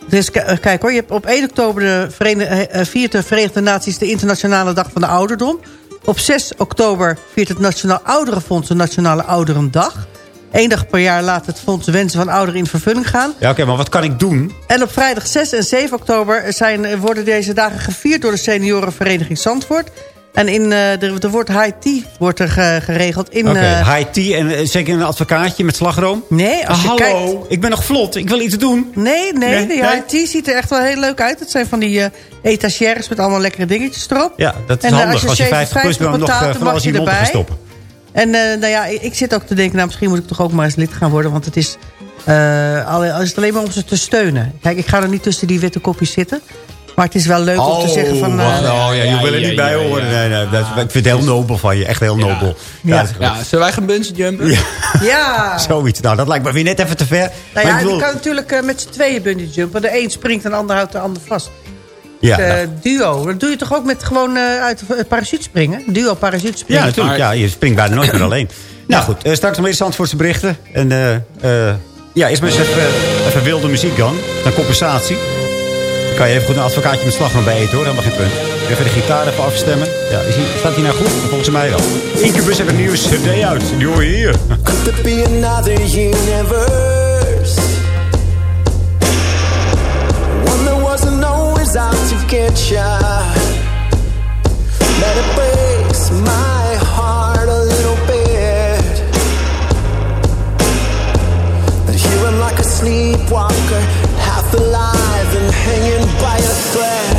dus kijk hoor, je hebt op 1 oktober de Verenigde, viert de Verenigde Naties de Internationale Dag van de Ouderdom. Op 6 oktober viert het Nationaal Ouderenfonds de Nationale Ouderendag. Eén dag per jaar laat het fonds de wensen van ouderen in vervulling gaan. Ja, oké, maar wat kan ik doen? En op vrijdag 6 en 7 oktober zijn, worden deze dagen gevierd door de seniorenvereniging Zandvoort. En in eh, de, de woord high tea wordt er ge- geregeld. In, Oké, eh, high tea en eh, zeker een advocaatje met slagroom? nee, als Ah, je hallo, kijkt... ik ben nog vlot. Ik wil iets doen. Nee, nee, Nee, de nee? high tea ziet er echt wel heel leuk uit. Het zijn van die eh etagères met allemaal lekkere dingetjes erop. Ja, dat is En, eh, handig. Als je 50 plus bent, nog eh, je je erbij. stoppen. En eh, nou ja, ik ik zit ook te denken, nou, misschien moet ik toch ook maar eens lid gaan worden. Want het is Eh, al is het alleen maar om ze te steunen. Kijk, ik ga er niet tussen die witte kopjes zitten. Maar het is wel leuk om te zeggen van... eh, wacht, oh ja, je wil er niet bij horen. Nee, nee, dat, ik vind het heel nobel van je. Echt heel nobel. Ja. Ja, zullen wij gaan bungee jumpen? Ja. ja. Zoiets. Nou, dat lijkt me weer net even te ver. Nou Maar ja, je kan natuurlijk eh, met z'n tweeën bungee jumpen. De een springt en de ander houdt de ander vast. Ja, Eh, nou. duo. Dat doe je toch ook met gewoon eh, uit de parachute springen? Duo parachute springen. Ja, natuurlijk. Ja, je springt bijna nooit meer alleen. Nou goed, eh, straks nog meer Zandvoortse berichten. En eh, eh, ja, eerst maar eens even, even wilde muziek dan. Dan compensatie. Dan kan je even goed een advocaatje met slagroom bij eten hoor. Helemaal geen punt. Even de gitaar even afstemmen. Ja, is die, staat die nou goed? Volgens mij wel. Incubus heeft een nieuwe cd uit. Die hoor je hier. Could there be another universe? One that wasn't always out to get ya. That it breaks my heart a little bit. But here I'm like a sleepwalker, alive and hanging by a thread.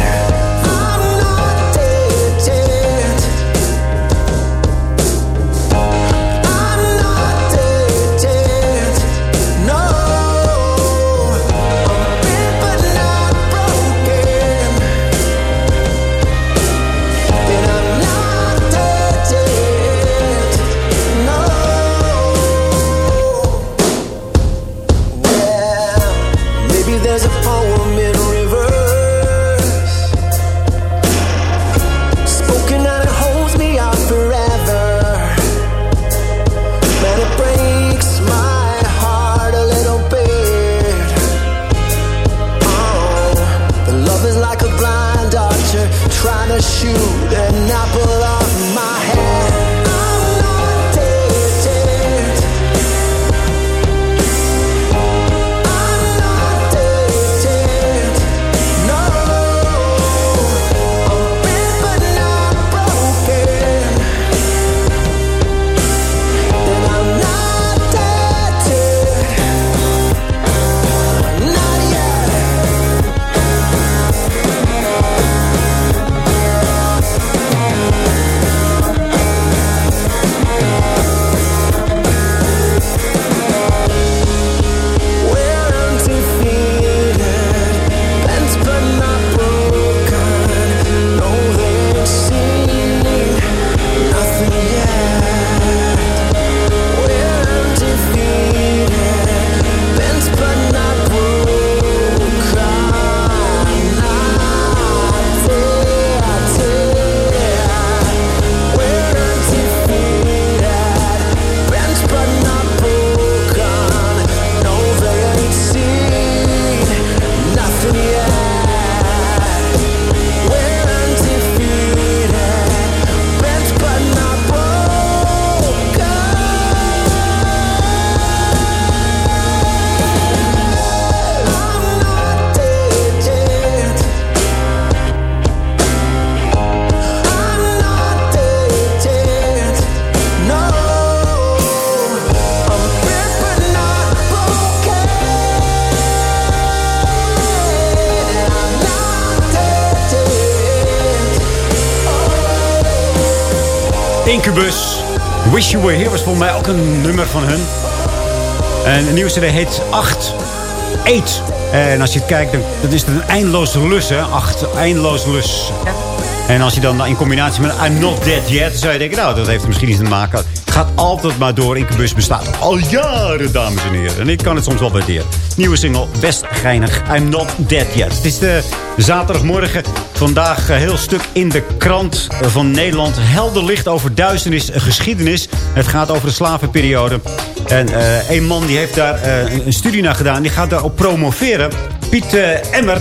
Incubus. Wish You Were Here was volgens mij ook een nummer van hun. En een nieuwe cd heet 8. 8. En als je het kijkt, dan, is het een eindeloze lus, hè? 8. Eindeloze lus. En als je dan in combinatie met I'm Not Dead Yet... dan zou je denken, nou, dat heeft misschien iets te maken. Het gaat altijd maar door. Incubus bestaat al jaren, dames en heren. En ik kan het soms wel waarderen. Nieuwe single, best geinig. I'm Not Dead Yet. Het is de zaterdagmorgen. Vandaag een heel stuk in de krant van Nederland. Helder licht over duisternis, eh, geschiedenis. Het gaat over de slavenperiode. En eh, een man die heeft daar eh, een- studie naar gedaan. Die gaat daarop promoveren. Piet eh, Emmer.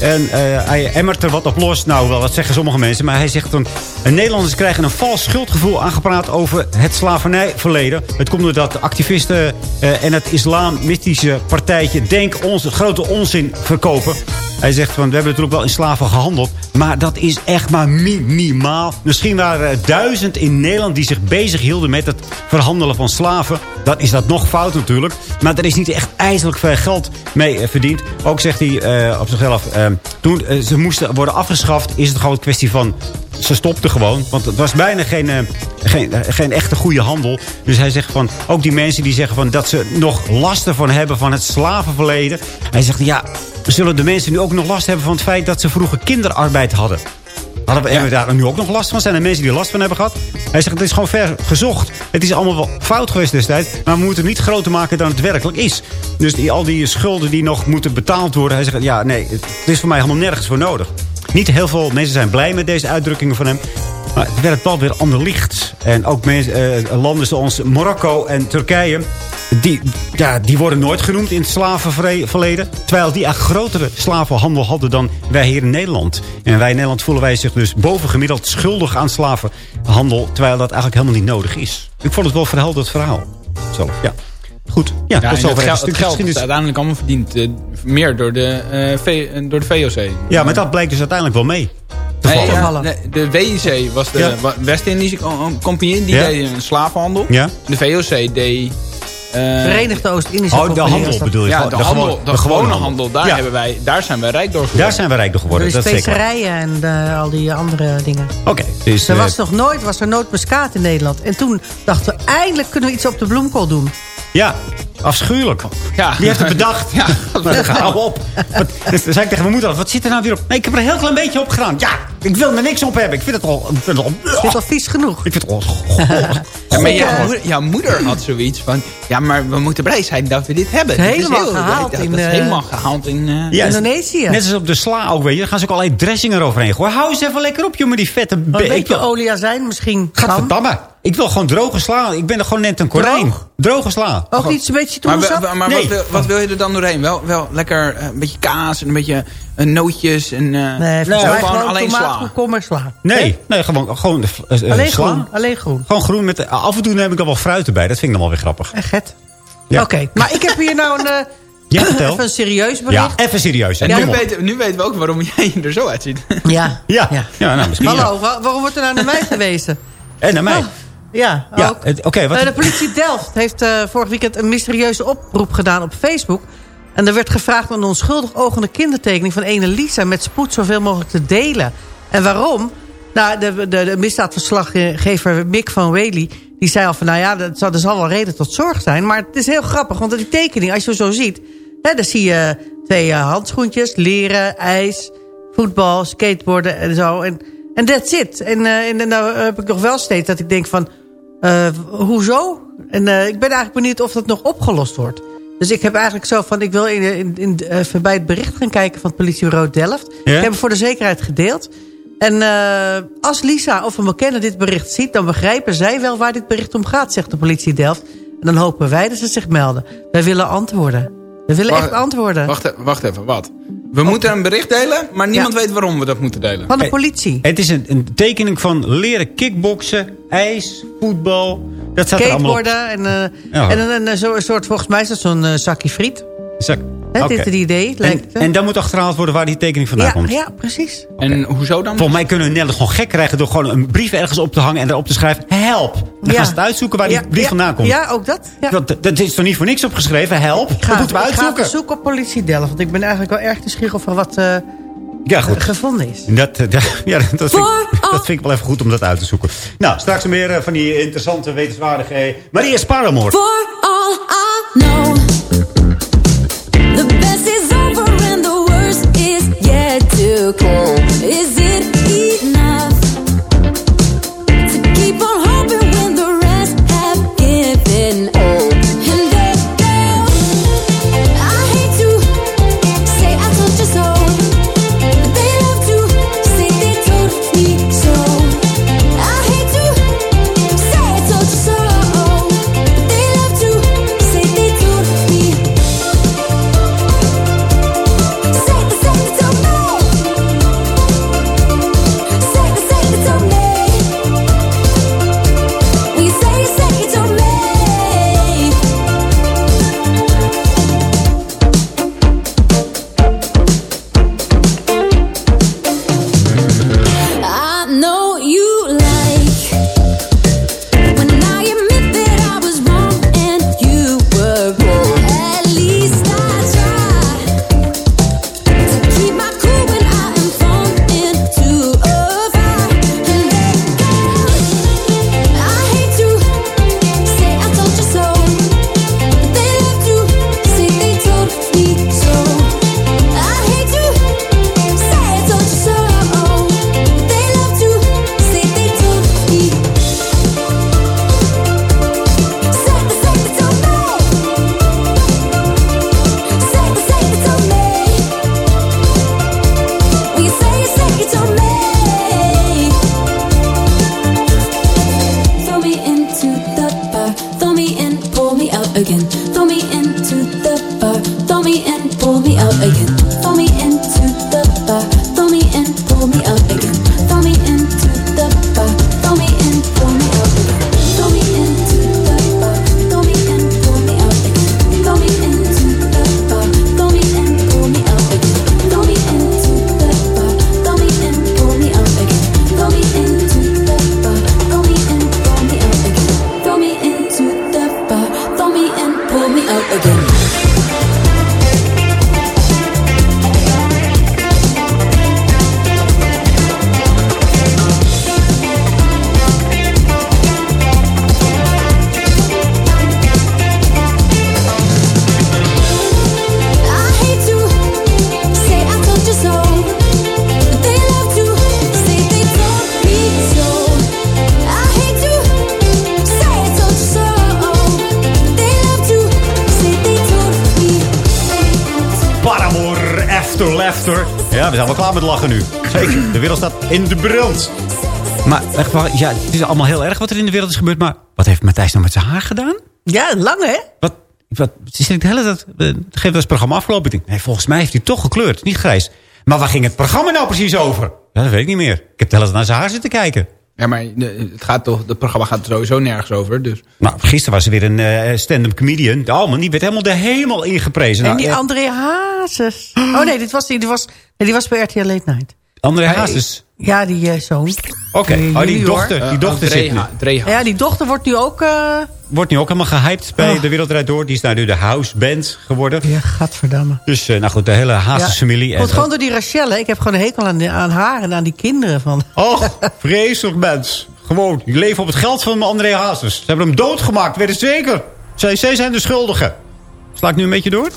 En eh, hij emmert er wat op los. Nou, wel, dat zeggen sommige mensen. Maar hij zegt dan... eh, Nederlanders krijgen een vals schuldgevoel aangepraat over het slavernijverleden. Het komt doordat de activisten eh, en het islamistische partijtje... Denk ons grote onzin verkopen. Hij zegt van, we hebben natuurlijk wel in slaven gehandeld. Maar dat is echt maar minimaal. Misschien waren er duizend in Nederland die zich bezig hielden met het verhandelen van slaven. Dan is dat nog fout natuurlijk. Maar er is niet echt ijzerlijk veel geld mee eh, verdiend. Ook zegt hij eh, op zichzelf, eh, toen ze moesten worden afgeschaft... is het gewoon een kwestie van, ze stopten gewoon. Want het was bijna geen, eh, geen, eh, geen echte goede handel. Dus hij zegt van, ook die mensen die zeggen van dat ze nog last ervan hebben van het slavenverleden. Hij zegt, ja, zullen de mensen nu ook nog last hebben van het feit dat ze vroeger kinderarbeid hadden? Hadden we, we daar nu ook nog last van? Zijn er mensen die er last van hebben gehad? Hij zegt, het is gewoon ver gezocht. Het is allemaal wel fout geweest destijds. Maar we moeten het niet groter maken dan het werkelijk is. Dus die, al die schulden die nog moeten betaald worden. Hij zegt, ja, nee, het is voor mij helemaal nergens voor nodig. Niet heel veel mensen zijn blij met deze uitdrukkingen van hem. Maar het werkt wel weer ander licht. En ook eh, landen zoals Marokko en Turkije... Die, ja, die worden nooit genoemd in het slavenverleden. Terwijl die een grotere slavenhandel hadden dan wij hier in Nederland. En wij in Nederland voelen wij zich dus bovengemiddeld schuldig aan slavenhandel. Terwijl dat eigenlijk helemaal niet nodig is. Ik vond het wel verhelderd verhaal. Zelf, ja. Goed, ja, Ja, tot zover het, geld, het geld geschiedenis. uiteindelijk allemaal verdiend. eh, meer door de, eh, V- eh, door de VOC. Ja, maar dat blijkt dus uiteindelijk wel mee. te Nee, vallen. ja, nee, de WIC was de Ja. West-Indische Co- Compagnie. Die Ja. deed een slavenhandel. Ja. De VOC deed... eh, Verenigde Oost-Indische Oh, de handel bedoel je? ja, de, handel, de, gewone handel. Daar, Ja. hebben wij, daar zijn wij rijk door geworden. Daar zijn we rijk door geworden. Door de dat is zeker. specerijen en eh, al die andere dingen. Oké, dus... Er was nog nooit was er nootmuskaat in Nederland. En toen dachten we, eindelijk kunnen we iets op de bloemkool doen. Ja, afschuwelijk. Ja. Die heeft het bedacht. Ja. Maar Hou op. Wat, dus zei ik tegen mijn moeder, wat zit er nou weer op? Nee, ik heb er een heel klein beetje op gedaan. Ja, ik wil er niks op hebben. Ik vind het al... Ik vind het al, Is dit al vies genoeg? ik vind het al... Ja, maar jouw, moeder, jouw moeder had zoiets van... Ja, maar we moeten blij zijn dat we dit hebben. Dit is Helemaal heel- gehaald dat, in, dat is eh, helemaal gehaald in... eh, Ja, Indonesië. Net als op de sla ook, weet je. Dan gaan ze ook allerlei dressing eroverheen gooien. Hou eens even lekker op, jongen, die vette... Een beetje wil, olie azijn misschien kan. Gadverdamme. Ik wil gewoon droge sla. Ik ben er gewoon net een konijn. Droog? Droge sla. Ook niet zo'n beetje Maar, maar Nee. wat, wil, wat wil je er dan doorheen? Wel, wel lekker eh, een beetje kaas en een beetje eh, nootjes en... eh, Nee, gewoon alleen tomaat, sla. sla. Nee, nee gewoon, gewoon eh, eh, Alleen sla. groen, alleen groen. Gewoon groen. Met, af en toe neem ik er wel fruit erbij. Dat vind ik dan wel weer grappig. Echt. Ja. Oké, maar ik heb hier nou een, Ja, vertel. even een serieus bericht. Ja, even serieus. En Ja, nu, weten, nu weten we ook waarom jij er zo uitziet. Ja. Ja, Ja. ja. nou misschien. Hallo, wa- waarom wordt er nou naar mij gewezen? En naar mij. Oh, ja, ja, oké. wat Eh, de politie Delft heeft eh, vorig weekend een mysterieuze oproep gedaan op Facebook. En er werd gevraagd om een onschuldig ogende kindertekening van ene Lisa... met spoed zoveel mogelijk te delen. En waarom? Nou, de, de, de misdaadverslaggever Mick van Whaley... die zei al van, nou ja, dat zal, er zal wel reden tot zorg zijn. Maar het is heel grappig, want die tekening, als je zo ziet... Hè, dan zie je twee eh, handschoentjes, leren, ijs, voetbal, skateboarden en zo. En en that's it. En, eh, en, en nou heb ik nog wel steeds dat ik denk van... eh, hoezo? En eh, ik ben eigenlijk benieuwd of dat nog opgelost wordt. Dus ik heb eigenlijk zo van... ik wil in, in, in, even bij het bericht gaan kijken van het politiebureau Delft. Ja? Ik heb het voor de zekerheid gedeeld. En eh, als Lisa of een bekende dit bericht ziet... dan begrijpen zij wel waar dit bericht om gaat, zegt de politie Delft. En dan hopen wij dat ze zich melden. Wij willen antwoorden. We willen Wacht- echt antwoorden. Wacht, e- wacht even, wat? We moeten een bericht delen, maar niemand weet waarom we dat moeten delen. Van de politie. Het is een, een tekening van leren kickboksen, ijs, voetbal. Dat staat er allemaal op. Skateboarden en, eh, Ja. en een, een, een soort, volgens mij is dat zo'n eh, zakje friet. Dit is het idee, lijkt En, het. en dan moet achterhaald worden waar die tekening vandaan ja, komt. ja, precies. En hoezo dan? Volgens mij kunnen we Nederland gewoon gek krijgen... door gewoon een brief ergens op te hangen en erop te schrijven... help. Dan Ja. gaan ze het uitzoeken waar die brief ja, vandaan komt. Ja, ook dat. Ja. Dat, dat is toch niet voor niks opgeschreven? Help. Ik ga, dat moeten we ik ga uitzoeken. even zoeken op politie Delft. Want ik ben eigenlijk wel erg nieuwsgierig of er wat eh, Ja, goed. gevonden is. Dat, eh, dat- ja, dat vind, ik, dat vind ik wel even goed om dat uit te zoeken. Nou, straks meer eh, van die interessante wetenswaardigheden. Maria Sparremore. For all I know, yet to come. Is it Ja, we zijn wel klaar met lachen nu. Zeker, de wereld staat in de brand. Maar echt ja, het is allemaal heel erg wat er in de wereld is gebeurd. Maar wat heeft Matthijs nou met zijn haar gedaan? Ja, lang hè? Wat, wat is dit de hele tijd... eh, dat het programma afgelopen. Ik denk, nee, volgens mij heeft hij toch gekleurd, niet grijs. Maar waar ging het programma nou precies over? Ja, dat weet ik niet meer. Ik heb de hele tijd naar zijn haar zitten kijken. Ja, maar de- het, gaat toch, het programma gaat er sowieso nergens over. Dus. Nou, gisteren was er weer een eh, stand-up comedian. Oh man, die werd helemaal de hemel ingeprezen. En Nou, die André Hazes. Oh nee, dit was, die, die, was, nee, die was bij RTL Late Night. André Hazes. Ja, die eh, zoon. Oké, oh, die dochter, die dochter zit nu. Ja, die dochter wordt nu ook... eh, Wordt nu ook helemaal gehyped bij De Wereld Draait Door. Die is nou nu de house band geworden. Ja, gadverdamme. Dus eh, nou goed, de hele Hazes-familie. Ja, Komt gewoon door die Rachelle. Ik heb gewoon een hekel aan, aan haar en aan die kinderen van. Och, vreselijk mens. Gewoon, die leven op het geld van André Hazes. Ze hebben hem doodgemaakt, weet het zeker. Zij, zij zijn de schuldigen. Sla ik nu een beetje door?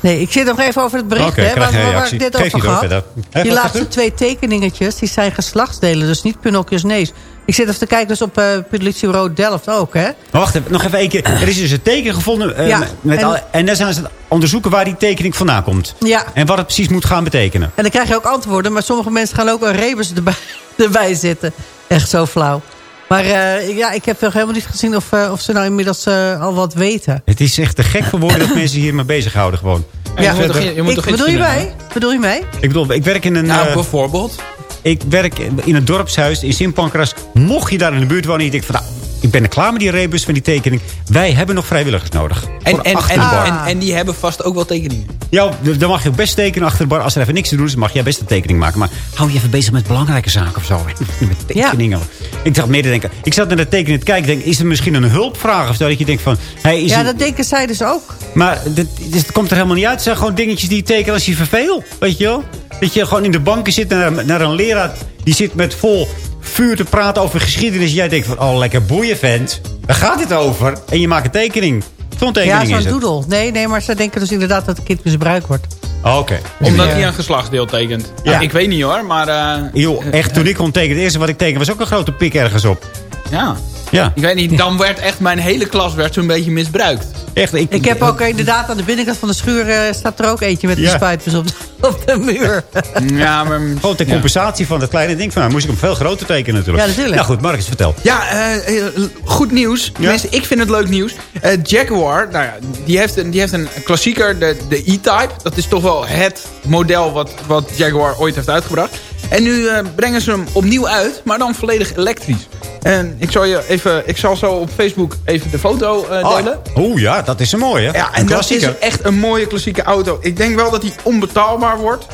Nee, ik zit nog even over het bericht, hè, waar, waar, ik dit Geef over gehad. Die laatste twee tekeningetjes, die zijn geslachtsdelen, dus niet Pinocchio's neus. Ik zit even te kijken, dus op eh politiebureau Delft ook, hè. Maar wacht even, nog even één keer. Er is dus een teken gevonden. eh, Ja, met, en- alle- en daar zijn ze aan het onderzoeken waar die tekening vandaan komt. Ja. En wat het precies moet gaan betekenen. En dan krijg je ook antwoorden, maar sommige mensen gaan ook een rebus erbij, erbij zitten. Echt zo flauw. Maar eh, ja, ik heb nog helemaal niet gezien of, eh, of ze nou inmiddels eh, al wat weten. Het is echt te gek voor woorden dat mensen hier mee bezighouden gewoon. Ja, Verder- ik, bedoel je mij? Bedoel je mij? Ik bedoel, ik werk in een... Nou, eh, bijvoorbeeld. Ik werk in een dorpshuis in Sint-Pancras. Mocht je daar in de buurt wonen en je denkt van... Nou, ik ben er klaar met die rebus van die tekening. Wij hebben nog vrijwilligers nodig. En, Voor en, achter en, de bar. en, en die hebben vast ook wel tekeningen. Ja, dan mag je ook best tekenen achter de bar. Als er even niks te doen is, mag jij best een tekening maken. Maar hou je even bezig met belangrijke zaken of zo. Met tekeningen. Ik dacht meer te denken. Ik zat naar de tekening te kijken. Ik denk, is er misschien een hulpvraag of zo? Dat je denkt van... Hey, is Ja, dat denken zij dus ook. Maar dit, dit- het komt er helemaal niet uit. Het zijn gewoon dingetjes die je tekent als je verveelt. Weet je wel? Dat je gewoon in de banken zit naar, naar een leraar. Die zit met vol vuur te praten over geschiedenis. Jij denkt van, oh lekker boeien vent. Waar gaat dit over? En je maakt een tekening. Zo'n Ja, tekening is zo'n doedel. Nee, nee, maar ze denken dus inderdaad dat het kind misbruikt wordt. Oh, Oké. Omdat hij een geslachtsdeel tekent. Ja. Ja. Ik weet niet hoor, maar... eh, Joh, echt, toen ik kon tekenen, het eerste wat ik tekende was ook een grote pik ergens op. ja. Ja. Ik weet niet, dan werd echt mijn hele klas werd zo'n beetje misbruikt. Echt, ik, Ik heb ook inderdaad aan de binnenkant van de schuur eh, staat er ook eentje met Ja. de spuitbus op, op de muur. Ja, maar... Gewoon ter compensatie van dat kleine ding. Van, nou, moest ik hem veel groter tekenen natuurlijk. Ja, natuurlijk. Nou goed, Marcus, vertel. Ja, eh, eh, goed nieuws. Tenminste, ik vind het leuk nieuws. Eh, Jaguar, nou ja, die heeft, een, die heeft een klassieker, de, de E-Type. Dat is toch wel het model wat, wat Jaguar ooit heeft uitgebracht. En nu eh, brengen ze hem opnieuw uit, maar dan volledig elektrisch. En ik zal, je even, ik zal zo op Facebook even de foto eh, delen. Oeh ja, dat is een mooie. Ja, en dat is echt een mooie klassieke auto. Ik denk wel dat die onbetaalbaar wordt.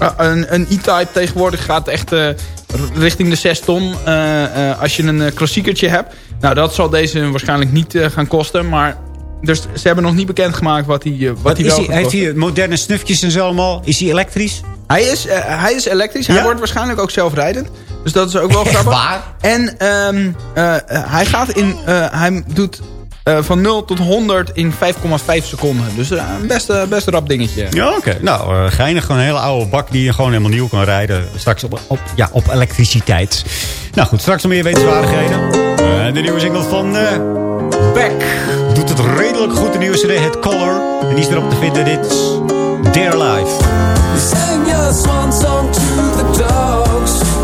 Uh, een een E-Type tegenwoordig gaat echt richting de 6 ton. als je een klassiekertje hebt. Nou, dat zal deze waarschijnlijk niet gaan kosten. Maar dus ze hebben nog niet bekendgemaakt wat hij wat Wat hij is wel hij, heeft hij moderne snufjes en zo allemaal? Is hij elektrisch? Hij is, eh, hij is elektrisch. Hij wordt waarschijnlijk ook zelfrijdend. Dus dat is ook wel grappig. waar? En ehm, eh, hij gaat in... eh, hij doet eh, van 0 tot 100 in 5,5 seconden. Dus eh, een best, eh, best rap dingetje. Ja, oké. Nou, eh, geinig. Gewoon een hele oude bak die je gewoon helemaal nieuw kan rijden. Straks op, op, ja, op elektriciteit. Nou goed, straks nog meer wetenswaardigheden. Eh, de nieuwe single van eh Beck. Het redelijk goed. De nieuwe CD, Het Color. En die is erop te vinden. Dit is Dear Life. Sang your swan song to the dogs.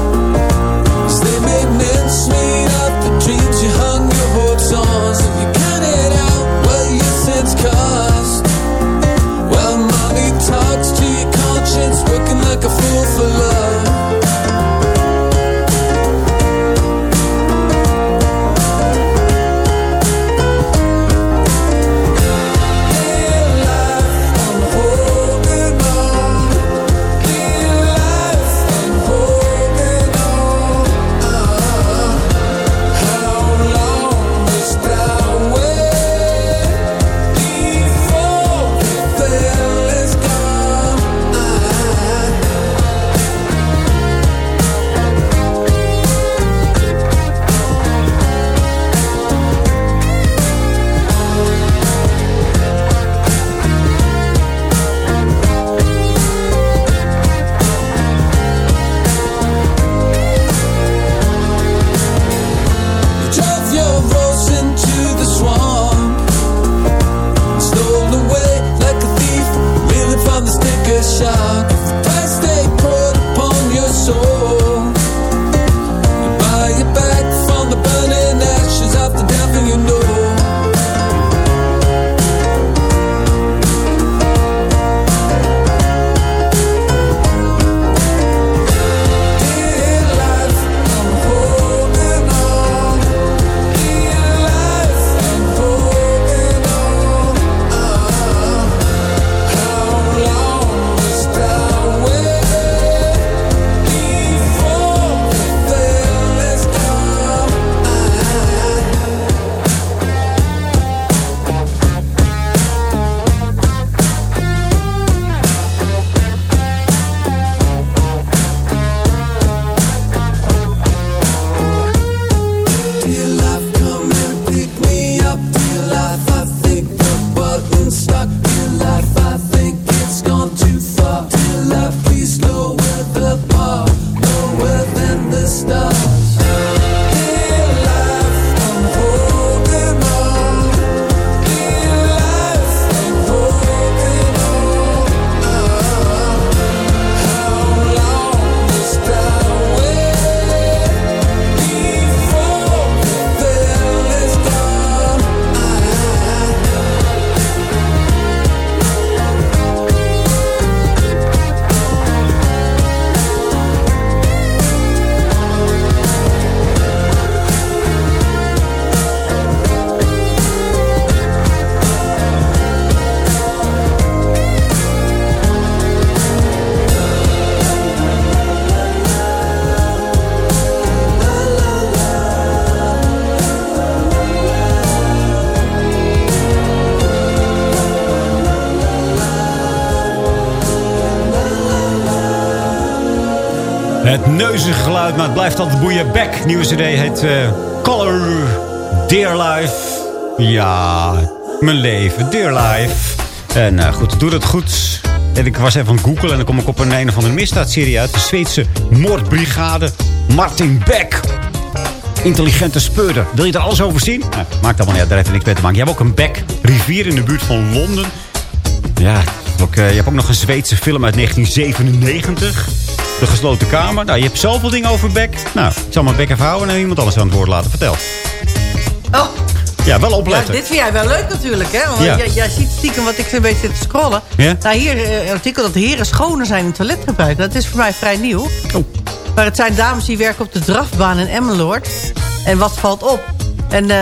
Het neuzige geluid, maar het blijft altijd boeien. Back, nieuwe cd heet eh, Color Dear Life. Ja, mijn leven, Dear Life. En eh, goed, doe het goed. En ik was even aan het googlen en dan kom ik op een een of andere misdaadserie uit. De Zweedse moordbrigade Martin Beck. Intelligente speurder. Wil je er alles over zien? Nou, maakt allemaal niet uit, daar heeft niks mee te maken. Je hebt ook een Beck rivier in de buurt van Londen. Ja, eh, je hebt ook nog een Zweedse film uit 1997. De gesloten kamer. Nou, je hebt zoveel dingen over Beck. Nou, ik zal mijn Beck even houden en iemand anders aan het woord laten. Vertel. Oh, Ja, wel ja, opletten. dit vind jij wel leuk natuurlijk, hè? Want Ja. jij, jij ziet stiekem wat ik zo'n beetje zit te scrollen. Ja? Nou, hier eh, een artikel dat heren schoner zijn in toiletgebruik. Dat is voor mij vrij nieuw. Oh. Maar het zijn dames die werken op de drafbaan in Emmeloord. En wat valt op? En eh,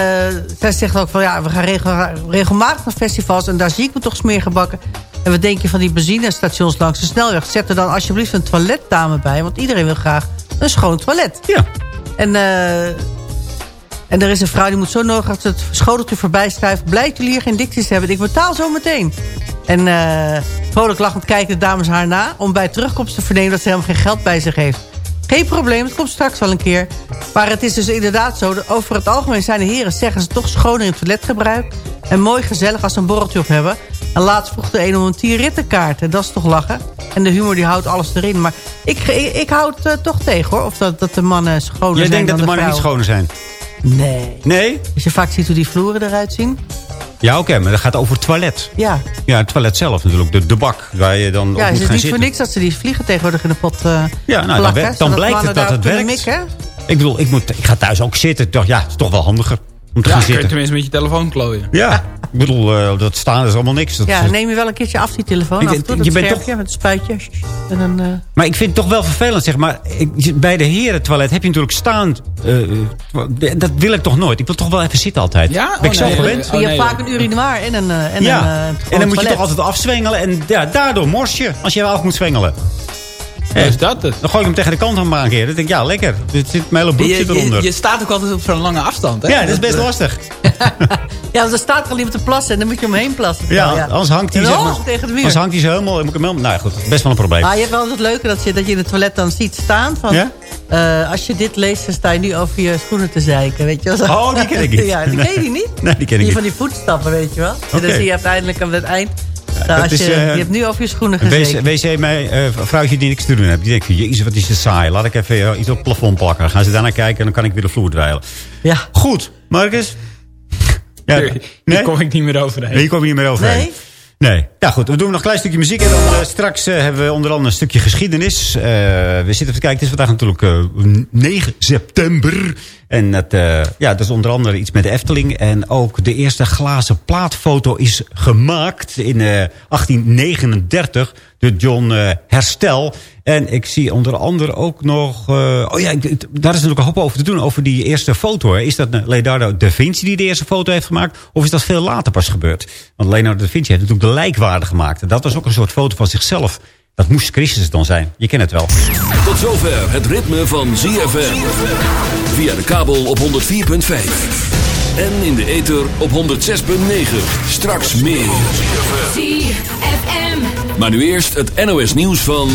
zij zegt ook van ja, we gaan regel- regelmatig naar festivals... en daar zie ik me toch smeergebakken. En wat denk je van die benzinestations langs de snelweg? Zet er dan alsjeblieft een toiletdame bij... want iedereen wil graag een schoon toilet. Ja. En, eh, en er is een vrouw die moet zo nodig als het schoteltje voorbij schuift. Blijkt jullie hier geen dicties hebben? Ik betaal zo meteen. En eh vrolijk lachend kijken de dames haar na... om bij terugkomst te vernemen dat ze helemaal geen geld bij zich heeft. Geen probleem, het komt straks wel een keer. Maar het is dus inderdaad zo... dat over het algemeen zijn de heren zeggen ze toch schoner in toiletgebruik... en mooi gezellig als ze een borreltje op hebben. En laatst vroeg de een om een tierrittenkaart. En dat is toch lachen. En de humor die houdt alles erin. Maar ik, ik, ik houd het eh, toch tegen hoor. Of dat, dat de mannen schoner Jij zijn denkt dat de mannen niet schoner zijn? Nee. Nee? Als je vaak ziet hoe die vloeren eruit zien. Ja, oké, maar dat gaat over het toilet. Ja, Ja, het toilet zelf natuurlijk. De, de bak waar je dan op ja moet is het gaan niet zitten. voor niks dat ze die vliegen tegenwoordig in de pot eh Ja, nou, dan, dan blijkt het dat het werkt. mikken. Ik bedoel, ik, moet, ik ga thuis ook zitten. Ik dacht, ja, het is toch wel handiger om te Ja, gaan kun je zitten. tenminste met je telefoon klooien. Ja, ik bedoel, eh, dat staan is allemaal niks. Dat, Ja, neem je wel een keertje af die telefoon. Ik af toe, je dat bent schermpje met een spuitje. En dan, eh, Maar ik vind het toch wel vervelend, zeg maar. Ik, bij de herentoilet heb je natuurlijk staan. eh, dat wil ik toch nooit. Ik wil toch wel even zitten altijd. Ja? Ben ik Oh, zo gewend. Oh, je hebt vaak een urinoir en een, en ja, een, eh, en dan moet je toch altijd afzwengelen. En ja, daardoor mors je als je af moet zwengelen. Hoe is dat het? Dan gooi ik hem tegen de kant aan een keer. Dan denk ik, ja, lekker. Er zit mijn hele broekje Je, eronder. je, je staat ook altijd op zo'n lange afstand, hè? ja, dat is best lastig. Ja, want er staat al iemand te plassen en dan moet je omheen plassen. Ja, Nou anders hangt hij zeg maar, tegen de muur. Anders hangt hij zo helemaal... Moet ik hem helemaal nou ja, goed, best wel een probleem. Maar je hebt wel het leuke dat je, dat je in het toilet dan ziet staan van... Ja? eh, als je dit leest, dan sta je nu over je schoenen te zeiken, weet je wel. Zo. Oh, die ken ik niet. ja, die ken je die niet? Nee, die ken ik Die niet. van die voetstappen, weet je wel. En Oké. dan zie je uiteindelijk aan het eind... nou, dat is, je, eh, je hebt nu over je schoenen gezeten. wc, wc mij, eh, vrouwtje die niks te doen heeft. Die denkt, jezus, wat is dit saai. Laat ik even eh, iets op het plafond plakken. Dan gaan ze daarna kijken en dan kan ik weer de vloer dweilen. Ja. Goed, Marcus. Ja, Hier, hier kom ik niet meer overheen. Nee, hier kom je niet meer overheen. Nee? Nee. Ja goed, we doen nog een klein stukje muziek. En dan eh, straks hebben we onder andere een stukje geschiedenis. Eh, we zitten even te kijken. Het is vandaag natuurlijk eh, 9 september. En dat, eh, ja, dat is onder andere iets met de Efteling. En ook de eerste glazen plaatfoto is gemaakt in eh, 1839 door John eh, Herstel. En ik zie onder andere ook nog... eh, oh ja, daar is natuurlijk een hoop over te doen. Over die eerste foto. Hè. Is dat eh, Leonardo da Vinci die de eerste foto heeft gemaakt? Of is dat veel later pas gebeurd? Want Leonardo da Vinci heeft natuurlijk de lijkwaarde gemaakt. En dat was ook een soort foto van zichzelf. Dat moest Christus dan zijn. Je kent het wel. Tot zover het ritme van ZFM. Via de kabel op 104.5. En in de ether op 106.9. Straks meer. ZFM. Maar nu eerst het NOS nieuws van...